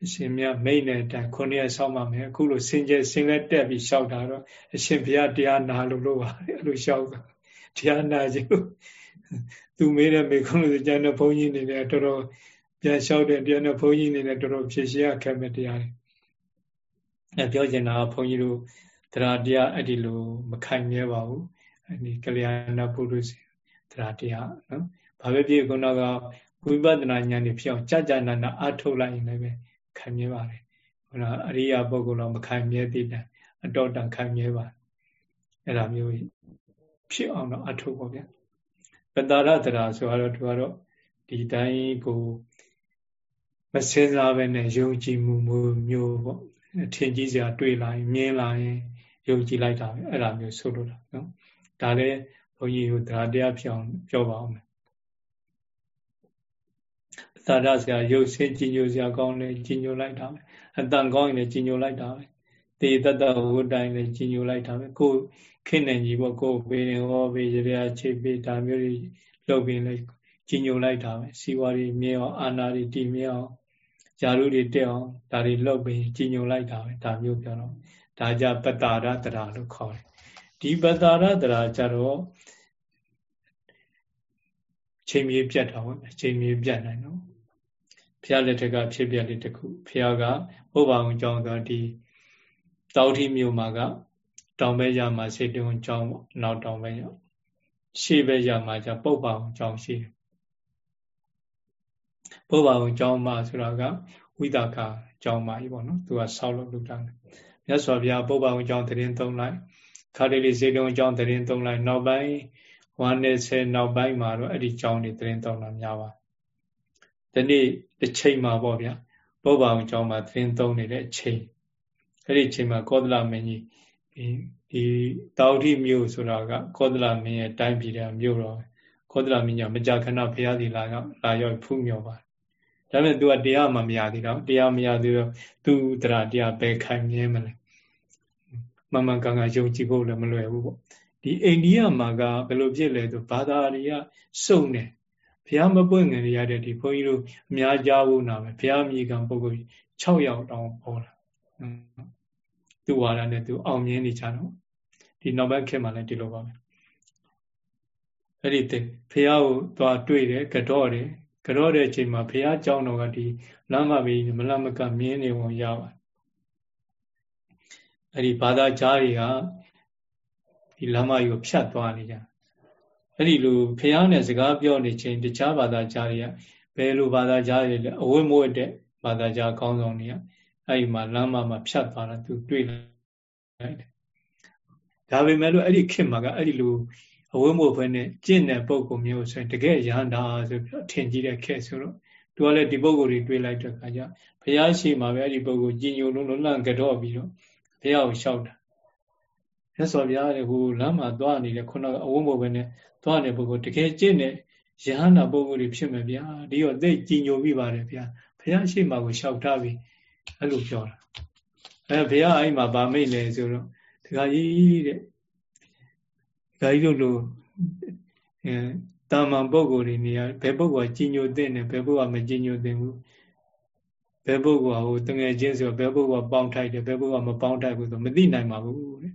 အရှင်မြတ်မိတ်နဲ့တိုင်ခုနှစ်ရက်ဆောက်ပါမယ်အခုလိုစင်ကြယ်စင်လက်တက်ပြီးရှောက်တာတော့အရှင်ဘုရားတရားနာလို့လို့ပါအဲ့လိုရှောက်တာတရားနာခြင်းလို့သူမေးတဲ့မေခွန်းလို့ကျန်တဲ့ဘုန်းကြီးနေတယ်တော်တော် ပြန်လျှောက်တဲ့ပြန်တဲ့ဘုန်းကြီးနေနဲ့တော်တော်ဖြည့်ရှင်းရခက်မဲ့တရားတွေအဲပြောချင်တာကဘုန်းကြီးတို့တရားတရားအဲ့ဒီလိုမခိုင်မြဲပါဘူးအဲ့ဒီကလျာဏပုရုษတရားတရားနော်ဘာပဲဖြစ်ခုနကဝိပဿနာဉာဏ်တွေဖြစ်အောင်ကြာကြာနာနာအထုတ်လိုက်ရင်လည်းခိုင်မြဲပါတယ်ခုနအရိယာပုဂ္ဂိုလ်တော့မခိုင်မြဲသေးတယ်အတော်တန်ခိုင်မြဲပါအဲ့ဒါမျိုးဖြစ်အောင်တော့အထုတ်ပါဗျာပတာရတရာဆိုတော့သူကတော့ဒီတိုင်းကို မစင်စားပဲနဲ့ယုံကြည်မှုမျိုးပေါ့ထင်ကြီးစရာတွေ့လာရင်မြင်လာရင်ယုံကြည်လိုက်တာပဲအဲ့ဒါမျိုးဆိုလိုတာနော်ဒါလည်းဘုန်းကြီးတို့ဒါတရားဖြစ်အောင်ပြောပါအောင်မယ်သာရစရာရုပ်ဆင်းကြည်ညိုစရာကောင်းလဲကြည်ညိုလိုက်တာပဲအတန်ကောင်းရင်လည်းကြည်ညိုလိုက်တာပဲတေတတဝတ္တိုင်းလည်းကြည်ညိုလိုက်တာပဲကိုခိနေကြီးပေါ့ကိုဘေးရင်ဟောဘေးရရချိပေးဒါမျိုးတွေလုပ်ပြီးလဲကြည်ညိုလိုက်တာပဲစီဝါတွေမြဲအောင်အာနာတွေတည်မြဲအောင် ဇာရုတွေတက်အောင်ဒါတွေလှုပ်ပြီးကြီးညိုလိုက်တာပဲဒါမျိုးပြောတော့ဒါကြပတ္တာရတရာလို့ခေါ်တယ်ဒီပတ္တာရတရာကြတော့ချိန်မြေပြတ်တာပေါ့ချိန်မြေပြတ်နိုင်တော့ဘုရားလက်ထက်ကဖြစ်ပြလေးတစ်ခုဘုရားကဘုဗ္ဗအောင်ကျောင်းတော်ဒီတောထီမြို့မှာကတောင်ဘက်ရမှာစေတုံကျောင်းပေါ့နောက်တောင်ဘက်ရရှေ့ဘက်ရမှာကျပုပ္ပအောင်ကျောင်းရှိတယ် ဘောဘာဝကျောင်းမဆိုတာကဝိသကာကျောင်းမကြီးပေါ့နော်သူကဆောက်လုပ်လုပ်တာမြတ်စွာဘုရားဘောဘာဝကျောင်းတရင်သုံးလိုက်ခါတလေစေတုံကျောင်းတရင်သုံးလိုက်နောက်ပိုင်း190နောက်ပိုင်းမှာတော့အဲ့ဒီကျောင်းတွေတရင်သုံးတာများပါဒီနေ့တစ်ချိန်မှာပေါ့ဗျာဘောဘာဝကျောင်းမှာတရင်သုံးနေတဲ့အချိန်အဲ့ဒီချိန်မှာကောသလမင်းကြီးဒီဒီတောင်တိမြို့ဆိုတာကကောသလမင်းရဲ့တိုင်းပြည်တဲ့မြို့တော် ကောသလမင်းကမကြာခဏဘုရားသီလာရောက်လာရောက်ဖူးမြော်ပါတယ်ဒါပေမဲ့ तू ကတရားမှမရသေးတော့တရားမရသေးတော့သူတရာတရားပဲခိုင်မြဲမလဲမမှန်ကန်ကန်ယုံကြည်ဖို့လည်းမလွယ်ဘူးပေါ့ဒီအိန္ဒိယမှာကဘယ်လိုဖြစ်လဲဆိုဘာသာတွေကစုံတယ်ဘုရားမပွင့်ငင်ရတဲ့ဒီဘုန်းကြီးတို့အများကြားဖို့နာမယ်ဘုရားမြေကံပုဂ္ဂိုလ်6ယောက်တောင်ပေါ်လာသူဝါဒနဲ့သူအောင်မြင်နေကြတော့ဒီနောက်ဘက်ခေတ်မှာလည်းဒီလိုပါပဲ အဲ့ဒီဖះကိုသွားတွေ့တယ်ကတော့တယ်ကတော့တဲ့အချိန်မှာဖះကြောင်းတော်ကဒီလမ်းမဘေးမလမကမြင်းနေဝင်ရပါတယ်အဲ့ဒီဘာသာကြားတွေကဒီလမ်းမကြီးကိုဖြတ်သွားနေကြအဲ့ဒီလိုဖះနဲ့စကားပြောနေချိန်တခြားဘာသာကြားတွေကဘယ်လိုဘာသာကြားတွေလဲအဝိမွေတဲ့ဘာသာကြားကောင်းဆောင်တွေကအဲ့ဒီမှာလမ်းမမှာဖြတ်သွားတာသူတွေ့လိုက်တယ်ဒါပေမဲ့လို့အဲ့ဒီခင်မှာကအဲ့ဒီလို အဝိမို့ဘဲနဲ့ကျင့်တဲ့ပုံကုမျိုးဆိုရင်တကယ်ရဟန္တာဆိုပြီးတော့ထင်ကြီးတဲ့ခေတ်ဆိုတော့သူကလည်းဒီပုံကိုယ်တွေတွေးလိုက်တဲ့အခါကျဘုရားရှိမှပဲအဲ့ဒီပုံကိုကြည်ညိုလုံးလုံးလန့်ကြော့ပြီးတော့ဘုရားကိုလျှောက်တာမြတ်စွာဘုရားလည်းဟိုလမ်းမှာသွားနေတဲ့ခုနကအဝိမို့ဘဲနဲ့သွားနေတဲ့ပုံကိုတကယ်ကျင့်တဲ့ရဟန္တာပုံကိုယ်တွေဖြစ်မယ်ဗျာဒီတော့သိကြည်ညိုပြီးပါတယ်ဗျာဘုရားရှိမှကိုလျှောက်ထားပြီးအဲ့လိုပြောတာအဲဘုရားအဲ့မှာဗာမိတ်လေဆိုတော့ဒကာကြီးတဲ့ ဒကာကြီးတို့လိုအဲတာမန်ပုဂ္ဂိုလ်တွေနေရာဘယ်ပုဂ္ဂိုလ်ကကြီးညိုတဲ့နဲ့ဘယ်ပုဂ္ဂိုလ်ကမကြီးညိုတဲ့ဘူးဘယ်ပုဂ္ဂိုလ်ကဟိုတငယ်ချင်းဆိုဘယ်ပုဂ္ဂိုလ်ကပေါင်းထိုက်တယ်ဘယ်ပုဂ္ဂိုလ်ကမပေါင်းထိုက်ဘူးဆိုမသိနိုင်ပါဘူးတဲ့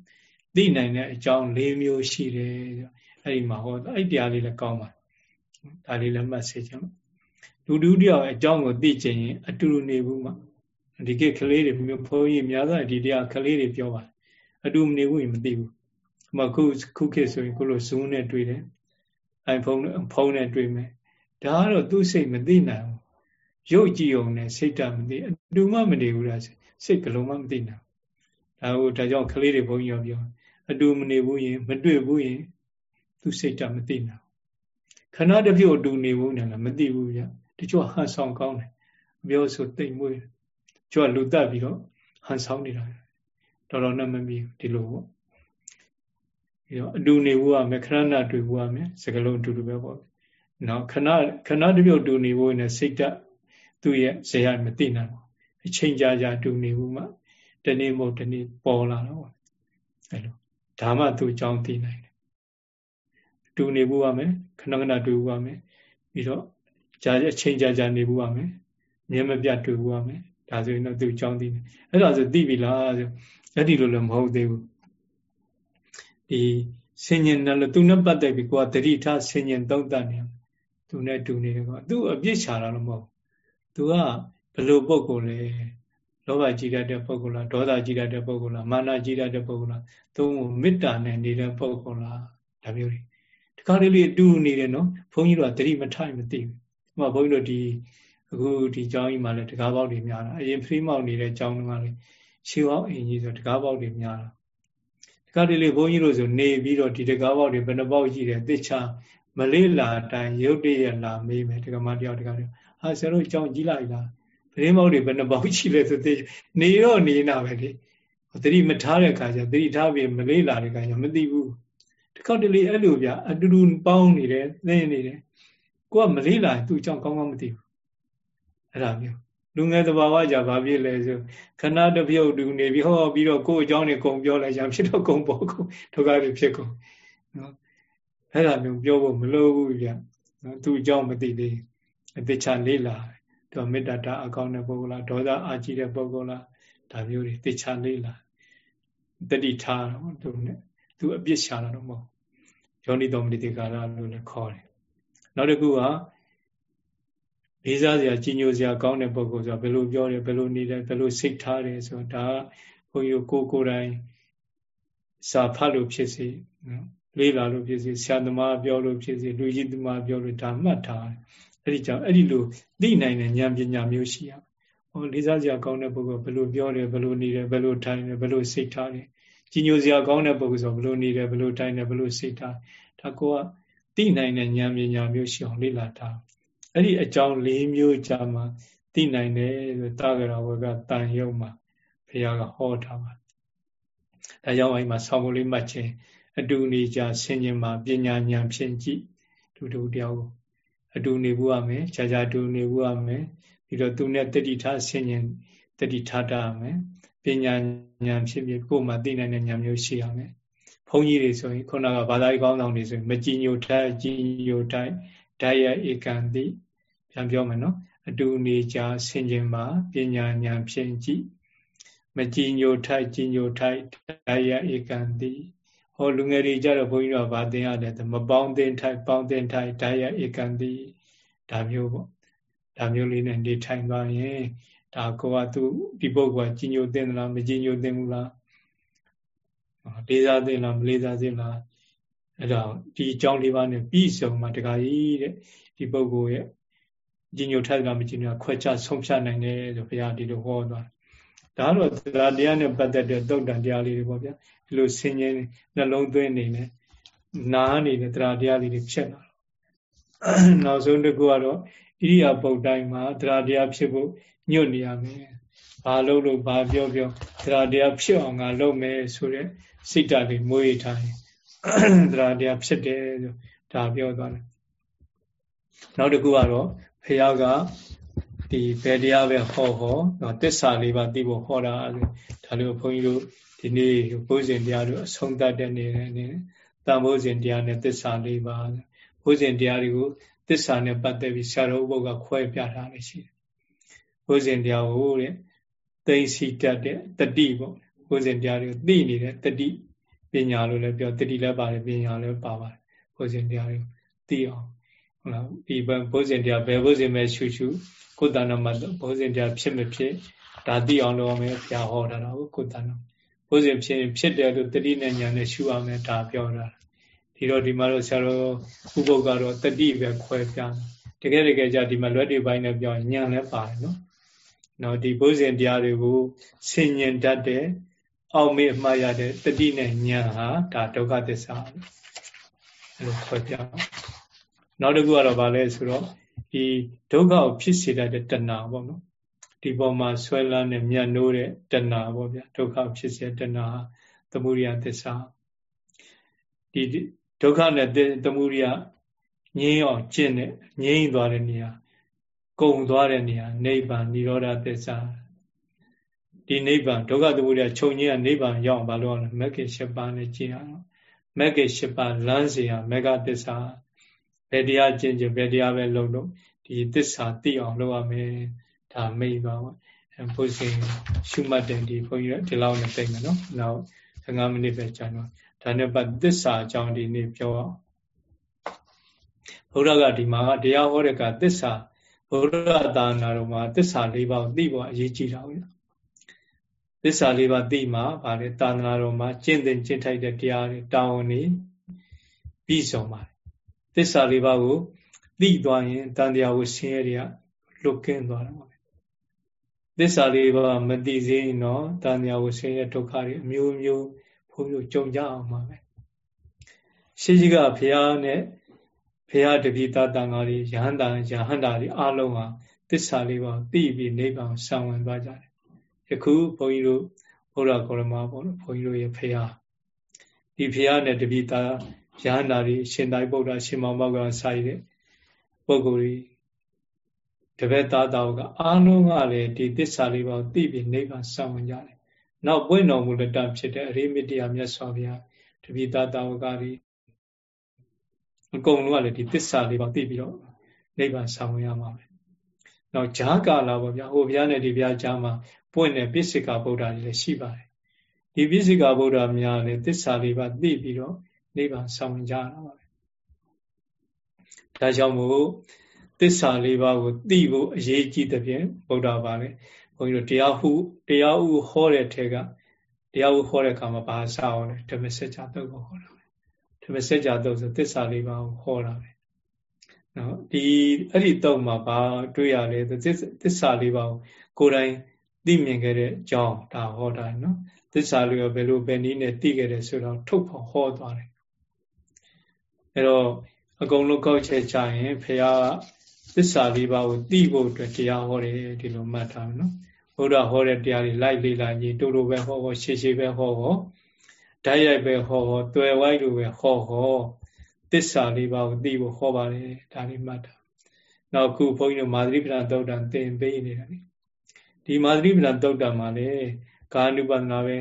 သိနိုင်တဲ့အကြောင်း၄မျိုးရှိတယ်အဲ့ဒီမှာဟောအဲ့တရားလေးလည်းကောင်းပါဒါလေးလည်းမှတ်စေချင်လူဒုတိယအကြောင်းကိုသိချင်ရင်အတူတူနေဘူးမှာဒီကိကလေးတွေမျိုးဘုန်းကြီးများသောဒီတရားကလေးတွေပြောပါတယ်အတူမနေဘူးရင်မသိဘူး။ မခုခုခေတ်ဆိုရင်ခုလို Zoom နဲ့တွေ့တယ်။ iPhone ဖုန်းနဲ့တွေ့မယ်။ဒါကတော့သူ့စိတ်မသိနိုင်ဘူး။ရုပ်ကြည့်ုံနဲ့စိတ်တမသိအတူမှမနေဘူးလားစိတ်ဘယ်လုံးမှမသိနိုင်။ဒါကိုဒါကြောင့်ကလေးတွေဘုန်းကြီးပြောအတူမနေဘူးရင်မတွေ့ဘူးရင်သူစိတ်တမသိနိုင်။ခဏတစ်ပြုတ်အတူနေဘူးနဲ့လည်းမသိဘူးဗျ။တချို့ဟန်ဆောင်ကောင်းတယ်။ပြောဆိုတိတ်မွေး။ကျွတ်လူတက်ပြီးတော့ဟန်ဆောင်နေတာ။တော်တော်နဲ့မမီဒီလိုပေါ့ ပြီးတော့အတူနေဖို့ရမယ်ခဏနာတွေ့ဖို့ရမယ်စကလုံးအတူတူပဲပေါ့နော်ခဏခဏတပြုတ်တူနေဖို့နဲ့စိတ်ဓာတ်သူ့ရဲ့ဇေယျမသိနိုင်ဘူးအချိန်ကြာကြာတူနေဖို့မှတနေ့မို့တနေ့ပေါ်လာတော့အဲ့လိုဒါမှသူ့အကြောင်းသိနိုင်တယ်တူနေဖို့ရမယ်ခဏခဏတွေ့ဖို့ရမယ်ပြီးတော့ကြာအချိန်ကြာကြာနေဖို့ရမယ်မြဲမပြတ်တွေ့ဖို့ရမယ်ဒါဆိုရင်တော့သူ့အကြောင်းသိတယ်အဲ့ဒါဆိုသိပြီလားဆိုအဲ့ဒီလိုလည်းမဟုတ်သေးဘူး ဒီဆင်ញင်တယ်လို့သူနဲ့ပတ်သက်ပြီးကိုကတတိထားဆင်ញင်သုံးတတ်နေသူနဲ့တူနေတယ်ကွာသူအပြစ်ချတာတော့မဟုတ်သူကဘလို့ပုံကိုလဲလောဘကြီးတတ်တဲ့ပုံကလားဒေါသကြီးတတ်တဲ့ပုံကလားမာနကြီးတတ်တဲ့ပုံကလားသုံးမေတ္တာနဲ့နေတဲ့ပုံကလားဒါမျိုးတွေဒီကားလေးလေးအတူနေတယ်နော်ဘုန်းကြီးတို့ကတတိမထိုင်မသိဘူးဥပမာဘုန်းကြီးတို့ဒီအခုဒီကျောင်းကြီးမှာလည်းတကားပေါက်တွေများတာအရင်ဖရီးမောက်နေတဲ့ကျောင်းကလည်းရှေးပေါက်အင်ကြီးဆိုတကားပေါက်တွေများတာ ကတည်းကဘုန်းကြီးတို့ဆိုနေပြီးတော့ဒီတကားပေါက်တွေဘယ်နှပေါက်ရှိတယ်သိချာမလေးလာတိုင်းရုတ်တရက်လာမေးမယ်တက္ကမတယောက်တက္ကမဟာဆရာတို့ကြောင်းကြီးလိုက်လားပရင်းပေါက်တွေဘယ်နှပေါက်ရှိလဲဆိုသိနေတော့နေနာပဲလေသတိမထားတဲ့အခါကျသတိထားပြီးမလေးလာတဲ့အခါကျမသိဘူးတခါတလေအဲ့လိုဗျအတူတူပေါင်းနေတယ်သိနေတယ်ကိုကမလေးလာသူ့ကြောင်းကောင်းကောင်းမသိဘူးအဲ့ဒါမျိုး လူငယ်တဘာဝကြဘာဖြစ်လဲဆိုခဏတပြုတ်တူနေပြီးဟောပြီးတော့ကိုယ်အကြောင်းတွေကုံပြောလိုက်ရဖြစ်တော့ကုံပေါ်ကုံဒုက္ခတွေဖြစ်ကုန်နော်အဲ့ဒါမျိုးပြောဖို့မလိုဘူးဗျနော်သူ့အကြောင်းမသိသေးအသေးချလေးလာတော့မေတ္တာတာအကောင်းတဲ့ပုဂ္ဂိုလ်လားဒေါသအာကြီးတဲ့ပုဂ္ဂိုလ်လားဒါမျိုးတွေသေချာလေးလာတတိထားတော့သူနဲ့သူအပြစ်ရှာတာတော့မဟုတ်ယောနိတော်မနိတိကာရလို့လည်းခေါ်တယ်နောက်တစ်ခုက လေးစားစရာကြီးညိုစရာကောင်းတဲ့ပုဂ္ဂိုလ်ဆိုဘယ်လိုပြောတယ်ဘယ်လိုနေတယ်ဘယ်လိုစိတ်ထားတယ်ဆိုတော့ဒါဘုန်းကြီးကိုကိုယ်တိုင်စာဖတ်လို့ဖြစ်စေနော်လေးလာလို့ဖြစ်စေဆရာသမားပြောလို့ဖြစ်စေလူကြီးသမားပြောလို့ဒါမှတ်ထားအဲ့ဒီကြောင့်အဲ့ဒီလိုသိနိုင်တဲ့ဉာဏ်ပညာမျိုးရှိရဟောလေးစားစရာကောင်းတဲ့ပုဂ္ဂိုလ်ဘယ်လိုပြောတယ်ဘယ်လိုနေတယ်ဘယ်လိုထိုင်တယ်ဘယ်လိုစိတ်ထားတယ်ကြီးညိုစရာကောင်းတဲ့ပုဂ္ဂိုလ်ဆိုဘယ်လိုနေတယ်ဘယ်လိုထိုင်တယ်ဘယ်လိုစိတ်ထားဒါကိုကသိနိုင်တဲ့ဉာဏ်ပညာမျိုးရှိအောင်လေ့လာတာ အဲ့ဒီအကြောင်း၄မျိုးကြာမှာသိနိုင်တယ်ဆိုတာကရာဝကတန်ယုံမှာဘုရားကဟောထားပါဒါကြောင့်အဲ့မှာဆောင်းဖို့လေးမှတ်ခြင်းအတူနေကြဆင်ခြင်မှာပညာဉာဏ်ဖြင့်ကြည့်တူတူတယောက်အတူနေဖို့ရမယ်ခြားခြားတူနေဖို့ရမယ်ပြီးတော့သူနဲ့တတိထားဆင်ခြင်တတိထားတာရမယ်ပညာဉာဏ်ဖြစ်ဖြစ်ကိုယ်မှသိနိုင်တဲ့ဉာဏ်မျိုးရှိရမယ်ဘုန်းကြီးတွေဆိုရင်ခုနကဘာသာရေးကောင်းဆောင်တွေဆိုရင်မကြည်ညိုထိုက်ကြည်ညိုထိုက်ဓာယဧကံတိ ပြန်ပြောမယ်နော်အတူနေကြဆင်ခြင်မှာပညာဉာဏ်ဖြင့်ကြည့်မကြည်ညိုထိုက်ကြည်ညိုထိုက်ဓာယဧကံတိဟောလူငယ်တွေကြတော့ဘုန်းကြီးတို့ကဗာသင်ရတယ်မပေါင်းသင်ထိုက်ပေါင်းသင်ထိုက်ဓာယဧကံတိဒါမျိုးပေါ့ဒါမျိုးလေးနဲ့နေထိုင်သွားရင်ဒါကိုကသူဒီပုဂ္ဂိုလ်ကကြည်ညိုသင်သလားမကြည်ညိုသင်ဘူးလားလေးစားသင်လားမလေးစားသင်လားအဲ့တော့ဒီအကြောင်းလေးပါးနဲ့ပြီးဆုံးမှတခါကြီးတဲ့ဒီပုဂ္ဂိုလ်ရဲ့ ကြည်ညိုထိုက်လားမကြည်ညိုခွဲခြားဆုံးဖြတ်နိုင်တယ်ဆိုဘုရားဒီလိုဟောသွားဒါတော့တရားတရားနဲ့ပတ်သက်တဲ့သုတ်တန်တရားလေးတွေပေါ့ဗျာဒီလိုဆင်ញင်းနှလုံးသွင်းနေနဲ့နားနေတဲ့တရားတရားလေးတွေဖြစ်လာနောက်ဆုံးတစ်ခုကတော့ဣရိယာပုတ်တိုင်းမှာတရားတရားဖြစ်ဖို့ညွတ်နေရမယ်ဘာလို့လို့ဘာပြောပြောတရားတရားဖြစ်အောင်ငါလုပ်မယ်ဆိုတဲ့စိတ်ဓာတ်တွေမွေးထားရင်တရားတရားဖြစ်တယ်ဆိုဒါပြောသွားတယ်နောက်တစ်ခုကတော့ ဖះကဒီဘယ်တရားပဲဟောဟောတစ္ဆာလေးပါသိဖို့ဟောတာဒါလို့ဘုန်းကြီးတို့ဒီနေ့ဘုဇင်တရားတို့အဆုံးသတ်တဲ့နေ့နဲ့တန်ဘုဇင်တရားနဲ့တစ္ဆာလေးပါဘုဇင်တရားတွေကိုတစ္ဆာနဲ့ပတ်သက်ပြီးဆရာတော်ဘုရားခွဲပြထားလို့ရှိတယ်ဘုဇင်တရားကိုတဲ့သိစီတတ်တဲ့တတိပေါ့ဘုဇင်တရားတွေကိုသိနေတဲ့တတိပညာလို့လည်းပြောတတိလည်းပါတယ်ပညာလည်းပါပါတယ်ဘုဇင်တရားတွေကိုသိအောင် ဟုတ်လားဒီဘုဇင်တရားဘယ်ဘုဇင်ပဲရှုရှုကိုယ်တဏ္ဍမှာဘုဇင်တရားဖြစ်မဖြစ်ဒါသိအောင်လုပ်အောင်ဘုရားဟောတာတော့ကိုယ်တဏ္ဍဘုဇင်ဖြစ်ဖြစ်တယ်လို့တတိနဲ့ညာနဲ့ရှုအောင်ဒါပြောတာဒီတော့ဒီမှာတော့ဆရာတော်ဥပုပ်ကတော့တတိပဲခွဲပြတယ်တကယ်တကယ်ကြဒီမှာလွတ်တွေပိုင်းနဲ့ပြောရင်ညာလည်းပါတယ်နော်နော်ဒီဘုဇင်တရားတွေကိုဆင်ញင်တတ်တဲ့အောက်မေ့မှတ်ရတဲ့တတိနဲ့ညာဟာဒါဒုက္ခသစ္စာအဲ့လိုခွဲပြ နောက်တစ်ခုကတော့ဗာလဲဆိုတော့ဒီဒုက္ခကိုဖြစ်စေတတ်တဲ့တဏှာပေါ့နော်ဒီပေါ်မှာဆွဲလန်းတဲ့မြတ်နိုးတဲ့တဏှာပေါ့ဗျာဒုက္ခဖြစ်စေတဏှာသမုဒိယသစ္စာဒီဒုက္ခနဲ့သမုဒိယငြိမ်းအောင်ကျင့်တဲ့ငြိမ်းသွားတဲ့နေရာကုံသွားတဲ့နေရာနိဗ္ဗာန်និရောဓသစ္စာဒီနိဗ္ဗာန်ဒုက္ခသမုဒိယခြုံငြိမ်းကနိဗ္ဗာန်ရောက်ဘာလို့လဲမဂ္ဂင်၈ပါးနဲ့ကျင့်ရအောင်မဂ္ဂင်၈ပါးလမ်းစီဟာမဂ္ဂသစ္စာ ဘယ်တရားကျင့်ကြဘယ်တရားပဲလုပ်လို့ဒီသစ္စာသိအောင်လုပ်ရမယ်ဒါမိတ်ပါပါဘုရင်ရှုမှတ်တယ်ဒီဘုန်းကြီးဒီလောက်နဲ့သိမယ်နော်နောက်15မိနစ်ပဲကြာတော့ဒါနဲ့ပတ်သစ္စာအကြောင်းဒီနေ့ပြောအောင်ဘုရားကဒီမှာတရားဟောတဲ့ကသစ္စာဘုရားသာနာတော်မှာသစ္စာ၄ပါးကိုသိဖို့အရေးကြီးတာဟုတ်သစ္စာ၄ပါးသိမှဗာလေသာနာတော်မှာကျင့်သင်ကျင့်ထိုက်တဲ့တရားတွေတာဝန်တွေပြီးဆုံးပါတယ် သစ္စာလေးပါးကိုသိသွားရင်တန်တရားကိုဆင်းရဲတွေကလွတ်ကင်းသွားတယ်ပေါ့သစ္စာလေးပါးမသိသေးရင်တော့တန်တရားကိုဆင်းရဲဒုက္ခတွေအမျိုးမျိုးဘုန်းကြီးကြုံကြအောင်ပါပဲရှိရှိကဘုရားနဲ့ဘုရားတပိသတန်ဃာတွေယဟန္တာယဟန္တာတွေအလုံးဟာသစ္စာလေးပါးသိပြီးနိဗ္ဗာန်ဆံဝင်သွားကြတယ်ယခုဘုန်းကြီးတို့ဘုရားကောရမပေါ့နော်ဘုန်းကြီးတို့ရဲ့ဘုရားဒီဘုရားနဲ့တပိသ ရဟန္တာတွေရှင်သာရိပုတ္တရာရှင်မောင်မောက်ကစာရတဲ့ပုဂ္ဂိုလ်တွေတပည့်သားတော်ကအားလုံးကလည်းဒီသစ္စာလေးပါသိပြီးနိဗ္ဗာန်ဆောင်ဝင်ကြတယ်။နောက်ပွင့်တော်မူလက်တဖြစ်တဲ့အရိမတ္တရာမြတ်စွာဘုရားတပည့်သားတော်ကတွေအကုန်လုံးကလည်းဒီသစ္စာလေးပါသိပြီးတော့နိဗ္ဗာန်ဆောင်ဝင်ရမှာပဲ။နောက်ဂျာကာလာပေါ့ဗျာဟိုဘုရားနဲ့ဒီဘုရားကြားမှာပွင့်တဲ့ပိစိကဗုဒ္ဓတွေလည်းရှိပါတယ်။ဒီပိစိကဗုဒ္ဓများလည်းသစ္စာလေးပါသိပြီးတော့ နိဗ္ဗာန်ဆောင်ကြတာပါပဲဒါကြောင့်မို့သစ္စာလေးပါးကိုသိဖို့အရေးကြီးတဲ့ဖြင့်ဗုဒ္ဓဘာလဲဘုန်းကြီးတို့တရားဟုတရားဥဟောတဲ့ထဲကတရားဥဟောတဲ့အခါမှာဘာစာဟောလဲဓမ္မစကြာတုတ်ကိုဟောတာပဲဓမ္မစကြာတုတ်ဆိုသစ္စာလေးပါးကိုဟောတာပဲနော်ဒီအဲ့ဒီတော့မှာဘာတွေ့ရလဲသစ္စာလေးပါကိုကိုယ်တိုင်သိမြင်ခဲ့တဲ့အကြောင်းဒါဟောတာနော်သစ္စာလေးရောဘယ်လိုပဲနည်းနဲ့သိခဲ့တယ်ဆိုတော့ထုတ်ဖော်ဟောသွားတယ် အဲ့တော့အကုန်လုံးကောက်ချက်ချရင်ဖះကသစ္စာလေးပါးကိုသိဖို့အတွက်တရားဟောတယ်ဒီလိုမှတ်ထားမယ်နော်ဘုရားဟောတဲ့တရားတွေလိုက်လေ့လာကြည့်တူတူပဲဟောဟောရှေ့ရှေ့ပဲဟောဟောဓာတ်ရိုက်ပဲဟောဟောတွယ်ဝိုက်လိုပဲဟောဟောသစ္စာလေးပါးကိုသိဖို့ဟောပါတယ်ဒါလေးမှတ်ထားနောက်ခုဘုန်းကြီးတို့မာသရိပဒသုတ်တံသင်ပေးနေတာလေဒီမာသရိပဒသုတ်တံမှာလေကာနုပဒနာပဲ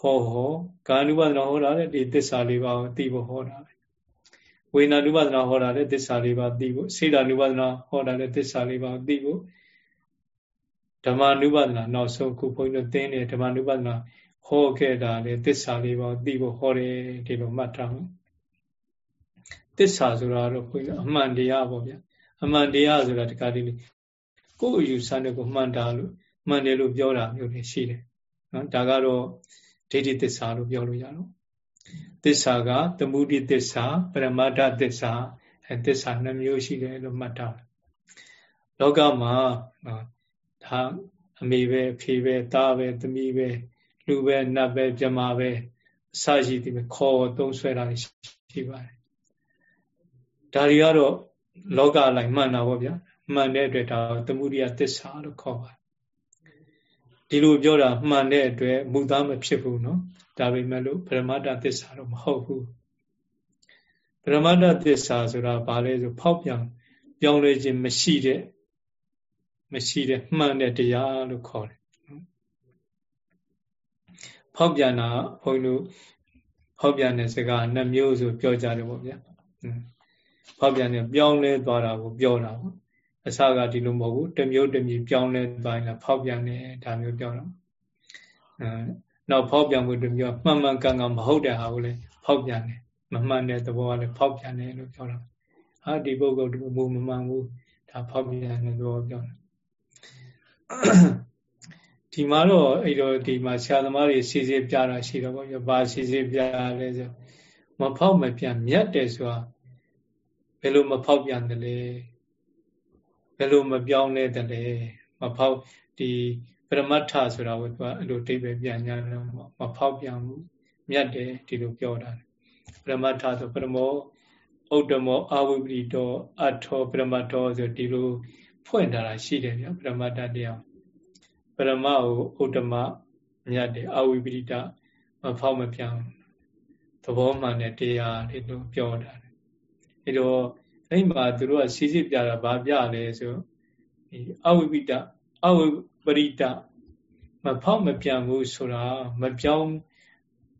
ဟောဟောကာနုပဒနာဟောတာလေဒီသစ္စာလေးပါးကိုသိဖို့ဟောတာ ပဲဝေနာနုပဒနာဟောတာလေသစ္စာလေးပါးသိဖို့စေတာနုပဒနာဟောတာလေသစ္စာလေးပါးသိဖို့ဓမ္မနုပဒနာနောက်ဆုံးခုဘုန်းကြီးတို့သင်နေဓမ္မနုပဒနာဟောခဲ့တာလေသစ္စာလေးပါးသိဖို့ဟောတယ်ဒီလိုမှတ်ထားမယ်သစ္စာဆိုတာတော့ဘုန်းကြီးအမှန်တရားပေါ့ဗျာအမှန်တရားဆိုတာတခါတည်းကိုယ်အယူဆတဲ့ကိုမှန်တာလို့မှန်တယ်လို့ပြောတာမျိုးတွေရှိတယ်နော်ဒါကတော့ဒိဋ္ဌိသစ္စာလို့ပြောလို့ရတော့ သစ္စာကသမုဒိသစ္စာပရမတ္ထသစ္စာအဲသစ္စာနှမျိုးရှိတယ်လို့မှတ်ထားလောကမှာဒါအမေပဲအဖေပဲသားပဲသမီးပဲလူပဲနတ်ပဲပြမပဲအစရှိသည်ပဲခေါ်သုံးဆွဲတာရှိပါတယ်ဒါတွေကတော့လောကလိုက်မှန်တာပေါ့ဗျာမှန်တဲ့အတွက်ဒါသမုဒိယသစ္စာလို့ခေါ်ပါတယ် ဒီလိုပြောတာမှန်တဲ့အတွက်မူသားမဖြစ်ဘူးเนาะဒါပေမဲ့လို့ပရမတ္တသစ္စာတော့မဟုတ်ဘူးပရမတ္တသစ္စာဆိုတာဘာလဲဆိုဖောက်ပြန်ပြောင်းလဲခြင်းမရှိတဲ့မရှိတဲ့မှန်တဲ့တရားလို့ခေါ်တယ်ဖောက်ပြန်တာဘုန်းကြီးတို့ဖောက်ပြန်တဲ့စကားနှစ်မျိုးဆိုပြောကြတယ်ပေါ့ဗျာဖောက်ပြန်တဲ့ပြောင်းလဲသွားတာကိုပြောတာပေါ့ အစကဒီလိုမဟုတ်ဘူးတစ်မျိုးတစ်မျိုးပြောင်းလဲသွားရင်ဖောက်ပြန်တယ်ဒါမျိုးပြောတာအဲနောက်ဖောက်ပြန်မှုတစ်မျိုးမှန်မှန်ကန်ကန်မဟုတ်တဲ့ဟာကိုလည်းဖောက်ပြန်တယ်မမှန်တဲ့သဘောကလည်းဖောက်ပြန်တယ်လို့ပြောတာဟာဒီပုဂ္ဂိုလ်ဒီမူမမှန်ဘူးဒါဖောက်ပြန်တဲ့သဘောပြောတာဒီမှာတော့အဲ့တော့ဒီမှာဆရာသမားတွေစီစီပြတာရှိတော့ဗောဘာစီစီပြလဲဆိုမဖောက်မပြန်မြတ်တယ်ဆိုတာဘယ်လိုမဖောက်ပြန်တယ်လဲ ဘယ်လိုမပြောင်းလဲတယ်လဲမဖောက်ဒီပရမတ္ထဆိုတာကိုသူကအဲ့လိုအဓိပ္ပာယ်ပြန်ညာတော့မဖောက်ပြန်ဘူးမြတ်တယ်ဒီလိုပြောတာပရမတ္ထဆိုပရမောဥဒ္ဓမောအာဝိပရိတောအထောပရမတ္တောဆိုဒီလိုဖွင့်ထားတာရှိတယ်ဗျပရမတ္တတရားပရမကိုဥဒ္ဓမမြတ်တယ်အာဝိပရိတမဖောက်မပြန်သဘောမှန်တဲ့တရားတွေလို့ပြောတာအဲတော့ အဲ့မှာသူတို့ကစီစစ်ပြတာဘာပြလဲဆိုဒီအဝိပိတအဝိပရိတမဖောက်မပြန်ဘူးဆိုတာမပြောင်း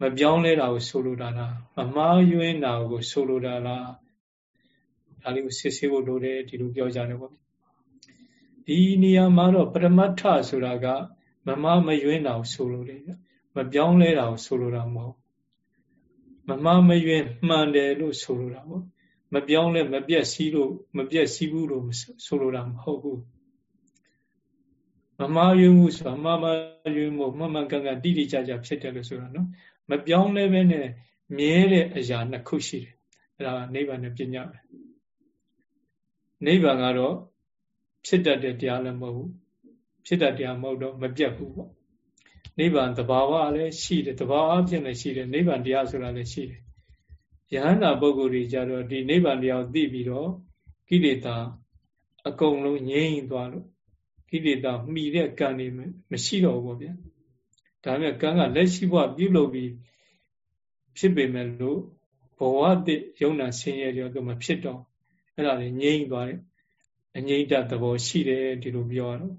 မပြောင်းလဲတာကိုဆိုလိုတာလားမမှားယွင်းတာကိုဆိုလိုတာလားဒါလေးကိုစစ်ဆေးဖို့လိုတယ်ဒီလိုပြောကြတယ်ပေါ့ဒီနေရာမှာတော့ပရမတ္ထဆိုတာကမမမယွင်းတာကိုဆိုလိုတယ်မပြောင်းလဲတာကိုဆိုလိုတာမဟုတ်မမမယွင်းမှန်တယ်လို့ဆိုလိုတာပေါ့ မပြောင်းလဲမပြက်စီးလို့မပြက်စီးဘူးလို့ဆိုလိုတာမဟုတ်ဘူးမမာယွင်းမှုဆိုတာမမယွင်းမှုမမှန်ကန်ကန်တိတိကျကျဖြစ်တယ်လို့ဆိုတာနော်မပြောင်းလဲပဲနဲ့မြဲတဲ့အရာနှစ်ခုရှိတယ်အဲ့ဒါနိဗ္ဗာန်နဲ့ပညာပဲနိဗ္ဗာန်ကတော့ဖြစ်တတ်တဲ့တရားလည်းမဟုတ်ဘူးဖြစ်တတ်တရားမဟုတ်တော့မပြတ်ဘူးပေါ့နိဗ္ဗာန်သဘာဝလည်းရှိတယ်သဘာဝအဖြစ်လည်းရှိတယ်နိဗ္ဗာန်တရားဆိုတာလည်းရှိတယ် ယဟန္တာပုဂ္ဂိုလ်တွေကြတော့ဒီနိဗ္ဗာန်တရားကိုသိပြီးတော့ကိလေသာအကုန်လုံးငြိမ်းသွားလို့ကိလေသာမှီတဲ့ကံတွေမရှိတော့ဘူးဗျာဒါပေမဲ့ကံကလက်ရှိဘဝပြုလုပ်ပြီးဖြစ်ပေမဲ့လို့ဘဝတည်ယုံနာဆင်းရဲတယ်တော့မဖြစ်တော့အဲ့ဒါလေငြိမ်းသွားတယ်အငြိမ့်တသဘောရှိတယ်ဒီလိုပြောရတော့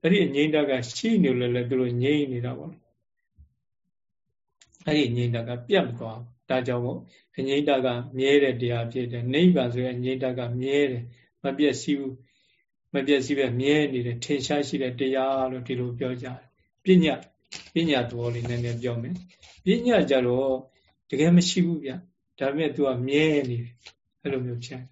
အဲ့ဒီအငြိမ့်တကရှိနေလို့လည်းသူတို့ငြိမ်းနေတာပေါ့အဲ့ဒီငြိမ့်တကပြတ်မသွား ဒါကြောင့်မို့အငြိမ့်တကမြဲတဲ့တရားဖြစ်တယ်နိဗ္ဗာန်ဆိုရင်အငြိမ့်တကမြဲတယ်မပြည့်စည်ဘူးမပြည့်စည်ပဲမြဲနေတယ်ထင်ရှားရှိတဲ့တရားလို့ဒီလိုပြောကြတယ်ပညာပညာသဘောလေးနည်းနည်းပြောမယ်ပညာကြတော့တကယ်မရှိဘူးဗျဒါပေမဲ့ तू ကမြဲနေတယ်အဲ့လိုမျိုးဖြစ်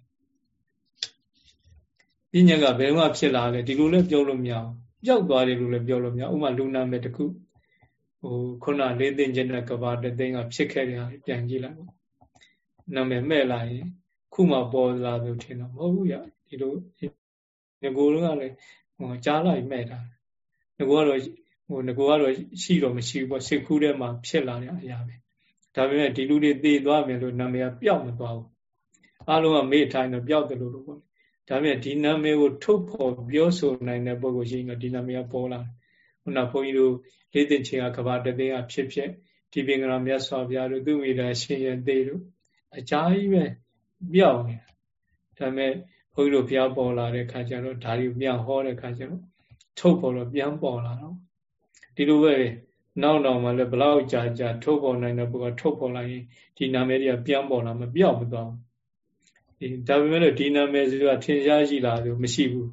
ပညာကဘယ်မှဖြစ်လာလဲဒီလိုလည်းပြောလို့မရအောင်ပျောက်သွားတယ်လို့လည်းပြောလို့မရဥမာလူနာမဲ့တခု ဟိုခုနလေးသိင်ခြင်းတဲ့ကဘာတသိန်းကဖြစ်ခဲ့တယ်ပြန်ကြည့်လိုက်ပေါ့နာမည်မဲ့လာရင်ခုမှပေါ်လာလို့ထင်တော့မဟုတ်ဘူးရဒီလိုငကိုကလည်းဟိုကြားလိုက်မဲ့တာငကိုကတော့ဟိုငကိုကတော့ရှိတော့မရှိဘူးပေါ့စိတ်ကူးထဲမှာဖြစ်လာတဲ့အရာပဲဒါပေမဲ့ဒီလူတွေသေသွားမယ်လို့နာမည်ကပျောက်မသွားဘူးအလုံးကမေ့ထိုင်တော့ပျောက်တယ်လို့လို့ပေါ့ဒါပေမဲ့ဒီနာမည်ကိုထုတ်ဖော်ပြောဆိုနိုင်တဲ့ပုဂ္ဂိုလ်ရှိရင်တော့ဒီနာမည်ကပေါ်လာ ခုနဘုန်းကြီးတို့လေးသိချင်းကကဘာတသိန်းကဖြစ်ဖြစ်ဒီပင်ကရာမြတ်စွာဘုရားတို့သူမိသားရှင်ရသေးတို့အကြာကြီးပဲပြောက်နေတာဒါပေမဲ့ဘုန်းကြီးတို့ဘုရားပေါ်လာတဲ့ခါကျတော့ဒါတွေပြန်ဟောတဲ့ခါကျတော့ထုတ်ပေါ်တော့ပြန်ပေါ်လာတော့ဒီလိုပဲနောက်နောက်မှလည်းဘလောက်ကြာကြာထုတ်ပေါ်နိုင်တဲ့ဘုရားထုတ်ပေါ်လာရင်ဒီနာမည်တွေကပြန်ပေါ်လာမပြောက်မသွားဘူးဒီဒါပေမဲ့ဒီနာမည်ဆိုတာထင်ရှားရှိလားဆိုမရှိဘူး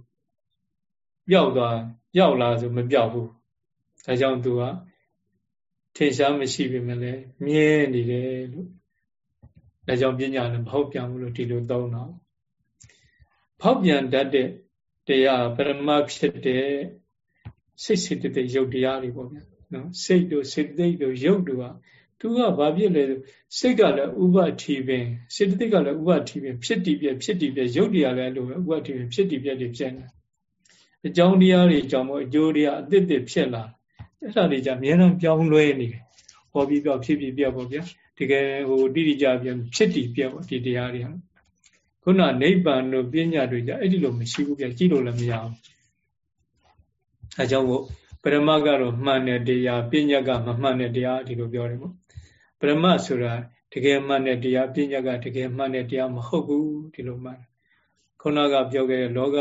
ပျောက်သွားပျောက်လာဆိုမပျောက်ဘူး ဒါကြောင့်သူကထင်ရှားမရှိပေမဲ့လည်းမြဲနေတယ်လို့ဒါကြောင့်ပညာလည်းမဟုတ်ပြန်ဘူးလို့ဒီလိုသုံးတော့ဖောက်ပြန်တတ်တဲ့တရားပရမဖြစ်တဲ့စိတ်စိတ်တဲ့ရုပ်တရားတွေပေါ့ဗျာနော်စိတ်တို့စိတ်သိက်တို့ရုပ်တို့ကသူကဘာဖြစ်လဲစိတ်ကလည်းဥပတိပင်စိတ်သိက်ကလည်းဥပတိပင်ဖြစ်တည်ပြဖြစ်တည်ပြရုပ်တရားလည်းလိုပဲဥပတိပင်ဖြစ်တည်ပြတွေဖြစ်နေအကြောင်းတရားတွေကြောင့်မို့အကျိုးတရားအသစ်သစ်ဖြစ်လာ အဲ့ဒါတွေကြအများဆုံးပြောင်းလဲနေတယ်ဟောပြီးပြောင်းဖြစ်ပြီးပြောင်းပေါ့ဗျာတကယ်ဟိုတိတိကျပြန်ဖြစ်တည်ပြောင်းဒီတရားတွေဟာခုနနိဗ္ဗာန်တို့ပညာတွေကြအဲ့ဒီလိုမရှိဘူးဗျာကြည့်လို့လည်းမရဘူးအဲကြောင့်မို့ပရမကတော့မှန်တဲ့တရားပညာကမမှန်တဲ့တရားဒီလိုပြောတယ်ပေါ့ပရမဆိုတာတကယ်မှန်တဲ့တရားပညာကတကယ်မှန်တဲ့တရားမဟုတ်ဘူးဒီလိုမှန်ခုနကပြောခဲ့တဲ့လောက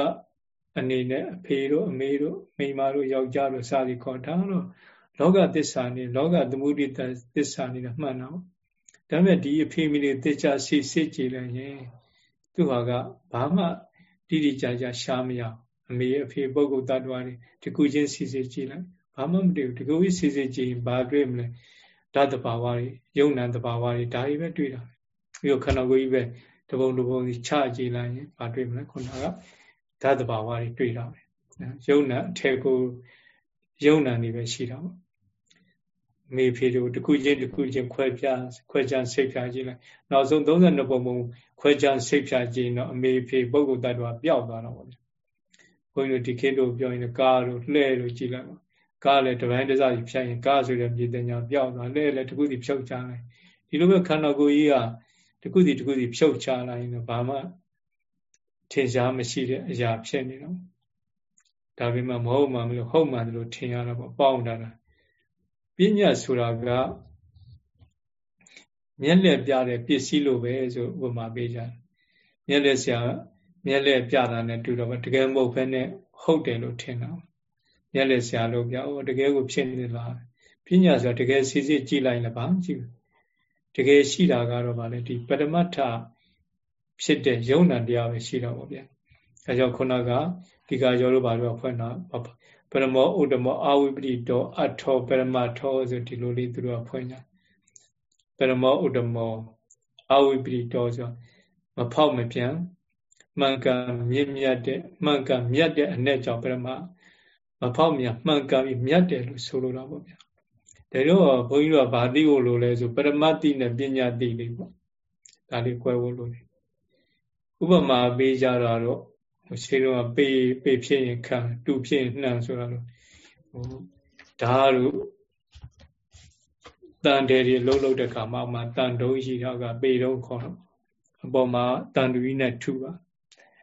အနေနဲ့အဖေတို့အမေတို့မိန်းမတို့ယောက်ျားတို့စသည်ခေါ်တာတော့လောကသစ္စာနေလောကသမုဒိတသစ္စာနေတော့မှန်တော့ဒါပေမဲ့ဒီအဖေမိတွေသစ္စာစိတ်စိတ်ကြည်လိုက်ရင်သူဟာကဘာမှတိတိကျကျရှားမရအမေအဖေပုဂ္ဂိုလ်တ attva တွေဒီကုချင်းစီစီကြည်လိုက်ဘာမှမတွေ့ဘူးဒီကုကြီးစီစီကြည်ရင်ဘာတွေ့မလဲဓာတ်တဘာဝတွေယုံနံတဘာဝတွေဒါတွေပဲတွေ့တာပြီးတော့ခန္ဓာကိုယ်ကြီးပဲတပုံတပုံကြီးချကြည်လိုက်ရင်ဘာတွေ့မလဲခုနက ဓာတ်တဘာဝတွေတွေ့တာပဲယုံနံအထက်ကိုယုံနံတွေပဲရှိတာပေါ့မေဖေတို့တစ်ခုချင်းတစ်ခုချင်းခွဲပြခွဲခြားစိတ်ဖြာကြည့်လိုက်နောက်ဆုံး32ပုံပုံခွဲခြားစိတ်ဖြာကြည့်တော့အမေဖေပုဂ္ဂိုလ်တ attva ပျောက်သွားတော့ဗောဗျဘုန်းကြီးတို့ဒီခေတ်တို့ပြောရင်ကားတို့လှဲတို့ကြည့်လိုက်ပါကားလည်းတပိုင်းတစကြီးဖြတ်ရင်ကားဆိုတဲ့မြေတင်ညာပျောက်သွားလှဲလည်းတစ်ခုစီဖြုတ်ချလိုက်ဒီလိုပဲခန္ဓာကိုယ်ကြီးကတစ်ခုစီတစ်ခုစီဖြုတ်ချလိုက်ရင်တော့ဘာမှ ထင်ရှားမရှိတဲ့အရာဖြစ်နေတော့ဒါပေမဲ့မဟုတ်မှမလို့ဟုတ်မှလို့ထင်ရတော့ပေါ့ပေါင်းတာလားပညာဆိုတာကမျက်လက်ပြတဲ့ပစ္စည်းလိုပဲဆိုဥပမာပေးကြတယ်မျက်လက်ဆရာမျက်လက်ပြတာနဲ့တူတော့တကယ်မဟုတ်ဘဲနဲ့ဟုတ်တယ်လို့ထင်တာမျက်လက်ဆရာလို့ပြအော်တကယ်ကိုဖြစ်နေလားပညာဆိုတာတကယ်စီစစ်ကြည့်လိုက်လည်းဘာမှကြည့်ဘူးတကယ်ရှိတာကတော့ဗာလေဒီပရမတ္ထ ဖြစ်တဲ့ယုံနာတရားပဲရှိတော့ဗောဗျာအဲကြောင့်ခုနကဒီကရောလို့ဘာလို့ဖွင့်တာပရမောဥဒ္ဓမောအာဝိပတိတောအထောပရမထောဆိုဒီလိုလေးသူတို့ကဖွင့်ကြပရမောဥဒ္ဓမောအာဝိပတိတောဆိုမဖောက်မပြန်မှန်ကန်မြင့်မြတ်တဲ့မှန်ကန်မြတ်တဲ့အ내ကြောင့်ပရမမဖောက်မြန်မှန်ကန်ပြီးမြတ်တယ်လို့ဆိုလိုတာပေါ့ဗျာဒါတော့ဘုန်းကြီးတို့ကဗာတိကိုလိုလဲဆိုပရမတ်တိနဲ့ပညာတိလေးပေါ့ဒါလေး꿰ဖို့လိုတယ် ဥပမာပေးကြတာတော့ရှင်းတော့ပေပေဖြစ်ရင်ခံတူဖြစ်ရင်နှံဆိုတာလို့ဟိုဓာတ်တို့တန်တယ်တွေလှုပ်လှုပ်တဲ့ခါမှမှတန်တုံးရှိတော့ကပေတော့ခေါ်တော့အပေါ်မှာတန်တူကြီးနဲ့ထုပါ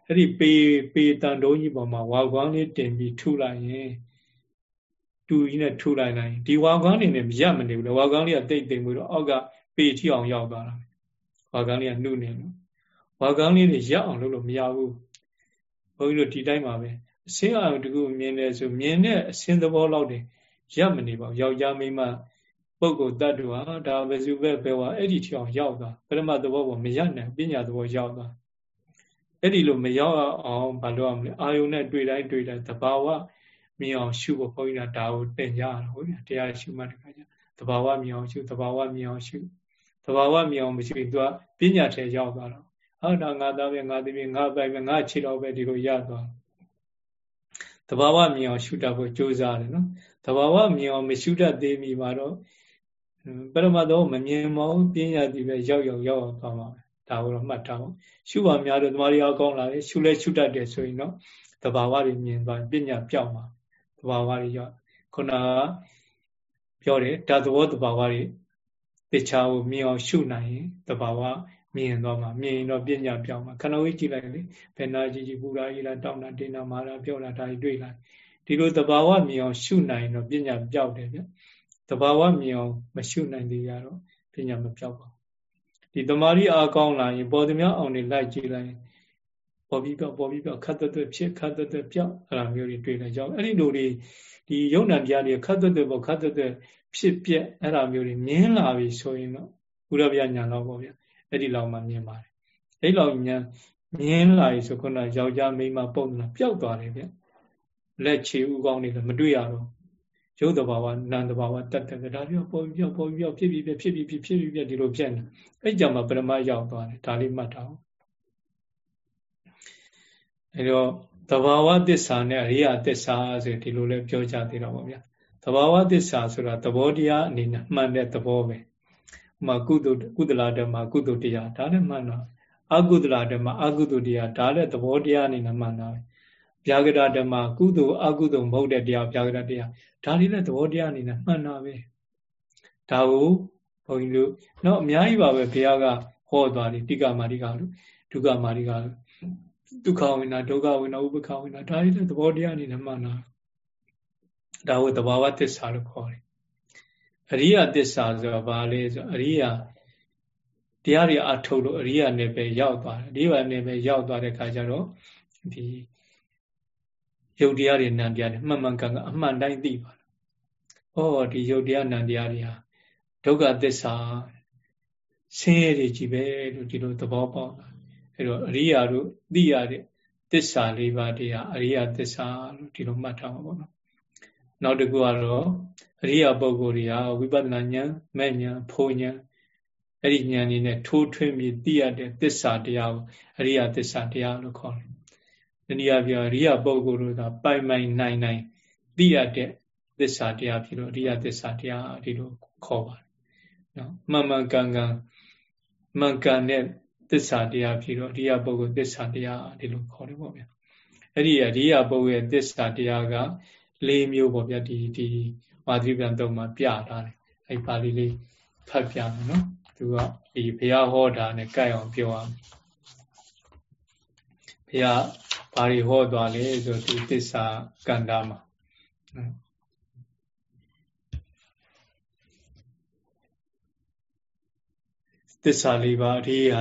အဲ့ဒီပေပေတန်တုံးကြီးပေါ်မှာဝါကွမ်းလေးတင်ပြီးထုလိုက်ရင်တူကြီးနဲ့ထုလိုက်လိုက်ဒီဝါကွမ်းနေနဲ့မရမနေဘူးလေဝါကွမ်းလေးကတိတ်တိမ်ပြီးတော့အောက်ကပေထိအောင်ရောက်သွားတာဝါကွမ်းလေးကနှုတ်နေလို့ ဝါကွမ်းလေးတွေရအောင်လုပ်လို့မရဘူးဘုန်းကြီးတို့ဒီတိုင်းပါပဲအစင်းအောင်တကူမြင်တယ်ဆိုမြင်တဲ့အစင်းသဘောလောက်တွေရပ်မနေပါဘူးယောက်ျားမိန်းမပုဂ္ဂိုလ်တ attva ဒါပဲစုပဲပဲဝါအဲ့ဒီထအောင်ရောက်သွားပရမသဘောပေါ်မရနိုင်ပညာသဘောရောက်သွားအဲ့ဒီလိုမရောက်အောင်မလုပ်အောင်လေအာယုန်နဲ့တွေ့တိုင်းတွေ့တိုင်းသဘာဝမြင်အောင်ရှုဖို့ဘုန်းကြီးကဒါကိုသင်ကြရတာဟုတ်ဗျာတရားရှုမှတ်တဲ့ခါကျသဘာဝမြင်အောင်ရှုသဘာဝမြင်အောင်ရှုသဘာဝမြင်အောင်မရှိရင်သူကပညာထဲရောက်သွားတော့ ဟောတာငါသားပဲငါသမီးငါပိုင်ပဲငါခြေတော်ပဲဒီလိုရသွားတဘာဝမြင်အောင်ရှုတတ်ဖို့ကြိုးစားတယ်နော်တဘာဝမြင်အောင်မရှုတတ်သေးမီမှာတော့ပရမတ်တော်မမြင်မအောင်ပညာတိပဲရောက်ရောက်ရောက်အောင်သွားပါမယ်ဒါကိုတော့မှတ်ထားဖို့ရှုပါများတော့တမာရီအကောင်းလာတယ်ရှုလဲရှုတတ်တယ်ဆိုရင်တော့တဘာဝတွေမြင်သွားပညာပြောက်မှာတဘာဝတွေရောက်ခုနကပြောတယ်ဓာတ်သဘောတဘာဝတွေတခြားကိုမြင်အောင်ရှုနိုင်ရင်တဘာဝ မြင်သွားမှာမြင်ရင်တော့ပညာပြောင်းမှာခဏဝေးကြည့်လိုက်လေဘယ်နာကြည့်ကြည့်ပူရာကြီးလားတောင်းတာတင်းတာမာတာပြောတာဒါတွေတွေ့လိုက်ဒီလိုတဘာဝမြင်အောင်ရှုနိုင်တော့ပညာပြောက်တယ်ဗျတဘာဝမြင်အောင်မရှုနိုင်သေးရတော့ပညာမပြောက်ပါဘူးဒီတမာရီအားကောင်းလာရင်ပေါ်သမျှအောင်နေလိုက်ကြည့်လိုက်ပေါ်ပြီးပြောက်ပေါ်ပြီးပြောက်ခတ်သွက်သွက်ဖြစ်ခတ်သွက်သွက်ပြောက်အဲ့လိုမျိုးတွေတွေ့လိုက်ကြောင်းအဲ့ဒီလိုတွေဒီယုံနာတရားတွေခတ်သွက်သွက်ပေါ်ခတ်သွက်သွက်ဖြစ်ပြက်အဲ့လိုမျိုးတွေမြင်လာပြီဆိုရင်တော့ဘုရားဗျာညာတော့ပေါ့ဗျာ အဲ့ဒီလောက်မှမြင်ပါတယ်အဲ့လောက်ညာမြင်လာပြီဆိုခုနယောက်ျားမိန်းမပုံလာပျောက်သွားတယ်ဗျလက်ချေဥကောင်းတွေလည်းမတွေ့ရတော့ရုပ်တဘာဝနာမ်တဘာဝတတ်တယ်ဒါပြောပေါ်ပြီးပေါ်ပြီးဖြစ်ပြီးဖြစ်ပြီးဖြစ်ပြီးဖြစ်ဒီလိုဖြစ်နေအဲ့ကြောင့်မှပရမရောက်သွားတယ်ဒါလေးမှတ်ထားအောင်အဲ့တော့တဘာဝသစ္စာနဲ့အရိယသစ္စာဆိုဒီလိုလဲပြောကြသေးတော့ဗောဗျာတဘာဝသစ္စာဆိုတာသဘောတရားအနေနဲ့မှန်တဲ့သဘောပဲဥ မာကုသကုသလာဓမ္မကုသတရားဒါလည်းမှန်တော့အကုသလာဓမ္မအကုသတရားဒါလည်းသဘောတရားအနေနဲ့မှန်တာပဲဗျာဂရဓမ္မကုသိုလ်အကုသိုလ်မဟုတ်တဲ့တရားဗျာဂရတရားဒါလေးလည်းသဘောတရားအနေနဲ့မှန်တာပဲဒါကိုဘုန်းကြီးတို့တော့အများကြီးပါပဲဘုရားကဟောသွားတယ်တိကမာရိကလို့ဒုက္ခမာရိကလို့ဒုက္ခဝိနာဒုက္ခဝိနာဥပ္ပခဝိနာဒါလေးလည်းသဘောတရားအနေနဲ့မှန်တာဒါကိုသဘာဝသစ္စာလို့ခေါ်တယ် အရိယသစ္စာဆိုတာဘာလဲဆိုအရိယတရားတွေအထုတ်လို့အရိယနယ်ပဲရောက်သွားတယ်အရိယနယ်ပဲရောက်သွားတဲ့ခါကျတော့ဒီယုတ်တရားတွေနံတရားတွေမှန်မှန်ကန်ကန်အမှန်တိုင်းသိပါလား။ဩဒီယုတ်တရားနံတရားတွေဟာဒုက္ခသစ္စာဆင်းရဲတွေကြီးပဲလို့ဒီလိုသဘောပေါက်တာ။အဲတော့အရိယာတို့သိရတဲ့သစ္စာလေးပါးတရားအရိယသစ္စာလို့ဒီလိုမှတ်ထားမှာပေါ့နော်။နောက်တစ်ခုကတော့ အရိယာပုဂ္ဂိုလ်တွေကဝိပဿနာဉာဏ်မဲ့ဉာဏ်ဖုံဉာဏ်အဲ့ဒီဉာဏ်နေနဲ့ထိုးထွင်းပြီးသိရတဲ့သစ္စာတရားကိုအရိယသစ္စာတရားလို့ခေါ်တယ်တနည်းအားဖြင့်အရိယပုဂ္ဂိုလ်တို့ကပိုင်ပိုင်နိုင်နိုင်သိရတဲ့သစ္စာတရားဖြစ်လို့အရိယသစ္စာတရားဒီလိုခေါ်ပါတယ်နော်မှန်မှန်ကန်ကန်မှန်ကန်တဲ့သစ္စာတရားဖြစ်တော့အရိယပုဂ္ဂိုလ်သစ္စာတရားဒီလိုခေါ်တယ်ပေါ့ဗျာအဲ့ဒီအရိယပုဂ္ဂိုလ်ရဲ့သစ္စာတရားက၄မျိုးပေါ့ဗျာဒီဒီ မာသရိပြန်တော့မှပြထားတယ်အဲ့ပါဠိလေးဖတ်ပြမယ်နော်သူကဒီဘုရားဟောတာနဲ့ကြိုက်အောင်ပြောရမယ်ဘုရားဘာတွေဟောသွားလဲဆိုဒီသစ္စာကန္တာမှာသစ္စာလေးပါအရိယာ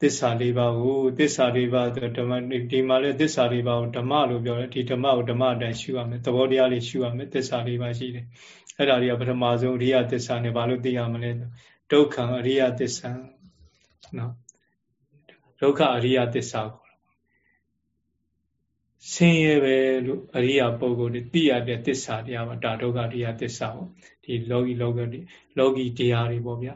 သစ္စာလေးပါကိုသစ္စာလေးပါဆိုဓမ္မဒီမှာလည်းသစ္စာလေးပါကိုဓမ္မလို့ပြောတယ်ဒီဓမ္မကိုဓမ္မအတိုင်းရှုရမယ်သဘောတရားလေးရှုရမယ်သစ္စာလေးပါရှိတယ်အဲ့ဒါတွေကပထမဆုံးအရိယသစ္စာနဲ့ဘာလို့သိရမလဲဒုက္ခအရိယသစ္စာနော်ဒုက္ခအရိယသစ္စာကိုဆင်းရဲပဲလို့အရိယာပုဂ္ဂိုလ်တွေသိရတဲ့သစ္စာတရားပါဒါဒုက္ခတရားသစ္စာပေါ့ဒီလောကီလောကတွေလောကီတရားတွေပေါ့ဗျာ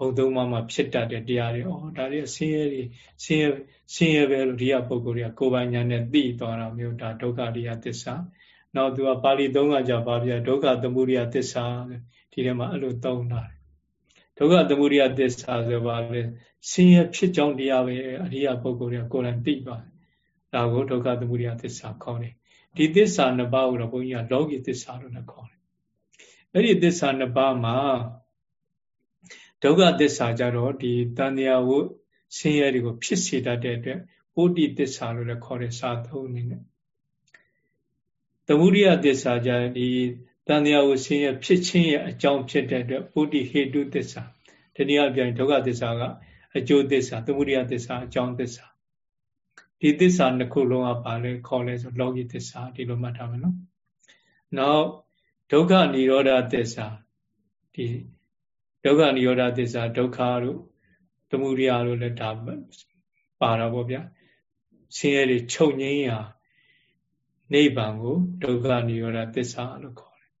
ဘုံသုံးပါးမှာဖြစ်တတ်တဲ့တရားတွေဩဒါတွေဆင်းရဲတွေဆင်းရဲဆင်းရဲပဲလို့ဒီကပုဂ္ဂိုလ်တွေကကိုယ်ပိုင်ညာနဲ့သိသွားတာမျိုးဒါဒုက္ခတရားသစ္စာနောက်သူကပါဠိသုံးကကြပါဗျာဒုက္ခသမုဒိယသစ္စာဒီထဲမှာအဲ့လိုသုံးတာဒုက္ခသမုဒိယသစ္စာဆိုပါလေဆင်းရဲဖြစ်ကြောင်းတရားပဲအရိယာပုဂ္ဂိုလ်တွေကကိုယ်တိုင်သိပါတယ်ဒါကိုဒုက္ခသမုဒယသစ္စာခေါ်တယ်ဒီသစ္စာနှစ်ပါးကိုတော့ဘုန်းကြီးကလောကီသစ္စာလို့လည်းခေါ်တယ်အဲ့ဒီသစ္စာနှစ်ပါးမှာ ဒုက္ခသစ္စာကြတော့ဒီတန်တရားဝဆင်းရဲတွေကိုဖြစ်စေတတ်တဲ့အတွက်ပုတိသစ္စာလို့လည်းခေါ်တယ်စာသုံးအနေနဲ့သမုဒိယသစ္စာကြဒီတန်တရားဝဆင်းရဲဖြစ်ခြင်းရဲ့အကြောင်းဖြစ်တဲ့အတွက်ပုတိဟေတုသစ္စာဒီနေ့အပြန်ဒုက္ခသစ္စာကအကျိုးသစ္စာသမုဒိယသစ္စာအကြောင်းသစ္စာဒီသစ္စာနှစ်ခုလုံးကပါလဲခေါ်လဲဆိုလောကီသစ္စာဒီလိုမှတ်ထားမယ်နော်နောက်ဒုက္ခនិရောဓသစ္စာဒီ ဒုက္ခនិရောဓသစ္စာဒုက္ခတို့သမုဒယတို့လည်းဒါပါတာပေါ့ဗျာဆင်းရဲတွေချုပ်ငိမ့်ရာနိဗ္ဗာန်ကိုဒုက္ခនិရောဓသစ္စာလို့ခေါ်တယ်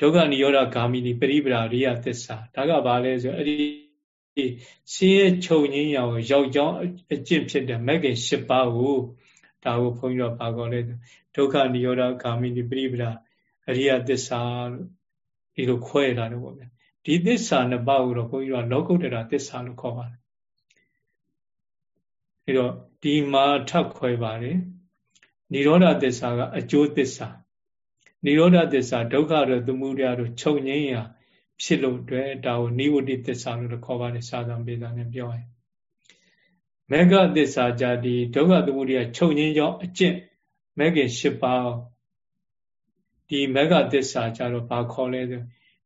ဒုက္ခនិရောဓဂ ामि နိပရိပရာရိယသစ္စာဒါကဘာလဲဆိုအဲ့ဒီဆင်းရဲချုပ်ငင်းရအောင်ရောက်ကြောင်းအကျင့်ဖြစ်တဲ့မဂ္ဂင်၈ပါးကိုဒါကိုဘုန်းကြီးတို့ပါခေါ်လဲဒုက္ခនិရောဓဂ ामि နိပရိပဒအရိယသစ္စာလို့ဒီလိုခွဲထားတယ်ပေါ့ဗျာ ဒီသစ္စာနှစ်ပါးကိုတော့ဘုန်းကြီးတို့ကလောကုတ္တရာသစ္စာလို့ခေါ်ပါတယ်အဲတော့ဒီမှာထပ်ခွဲပါတယ်និရောဓသစ္စာကအကျိုးသစ္စာនិရောဓသစ္စာဒုက္ခတို့သမုဒယတို့ချုပ်ငြိမ်းရာဖြစ်လို့အတွက်ဒါကိုနိဝတိသစ္စာလို့ခေါ်ပါတယ်စာသံပေသာနဲ့ပြောရင်မေဃသစ္စာကြဒီဒုက္ခသမုဒယချုပ်ငြိမ်းကြောင်းအကျင့်မေခင်၈ပါးဒီမေဃသစ္စာကြတော့ဘာခေါ်လဲဆို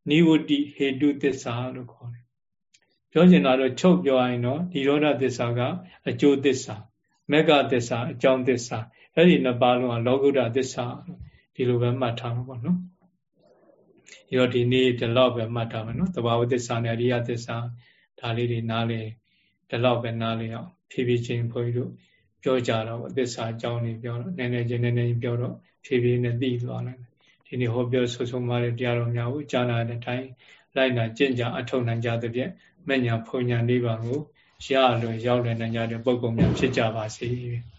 နိဝတိဟေတုသစ္စာလို့ခေါ်တယ်ပြောချင်တာတော့ချုပ်ပြောရင်တော့ဒီရောဓသစ္စာကအကျိုးသစ္စာမေဃသစ္စာအကြောင်းသစ္စာအဲ့ဒီနှစ်ပါးလုံးကလောကုတ္တသစ္စာဒီလိုပဲမှတ်ထားမှာပေါ့နော်ဒီတော့ဒီနေ့ဒီလောက်ပဲမှတ်ထားမယ်နော်တဘာဝသစ္စာနဲ့အရိယသစ္စာဒါလေးတွေနားလေဒီလောက်ပဲနားလေအောင်ဖြည်းဖြည်းချင်းဘုန်းကြီးတို့ပြောကြတော့သစ္စာအကြောင်းတွေပြောတော့နည်းနည်းချင်းနည်းနည်းပြောတော့ဖြည်းဖြည်းနဲ့သိသွားနိုင်တယ် ဒီနေ့ဟောပြောဆိုဆုံးမတဲ့တရားတော်များကိုကြားနာတဲ့အတိုင်းလိုက်နာကျင့်ကြအထောက်နိုင်ကြတဲ့ဖြင့်မညာဖုန်ညာလေးပါကိုရလွယ်ရောက်လွယ်နိုင်ကြတဲ့ပုံပုံများဖြစ်ကြပါစေ။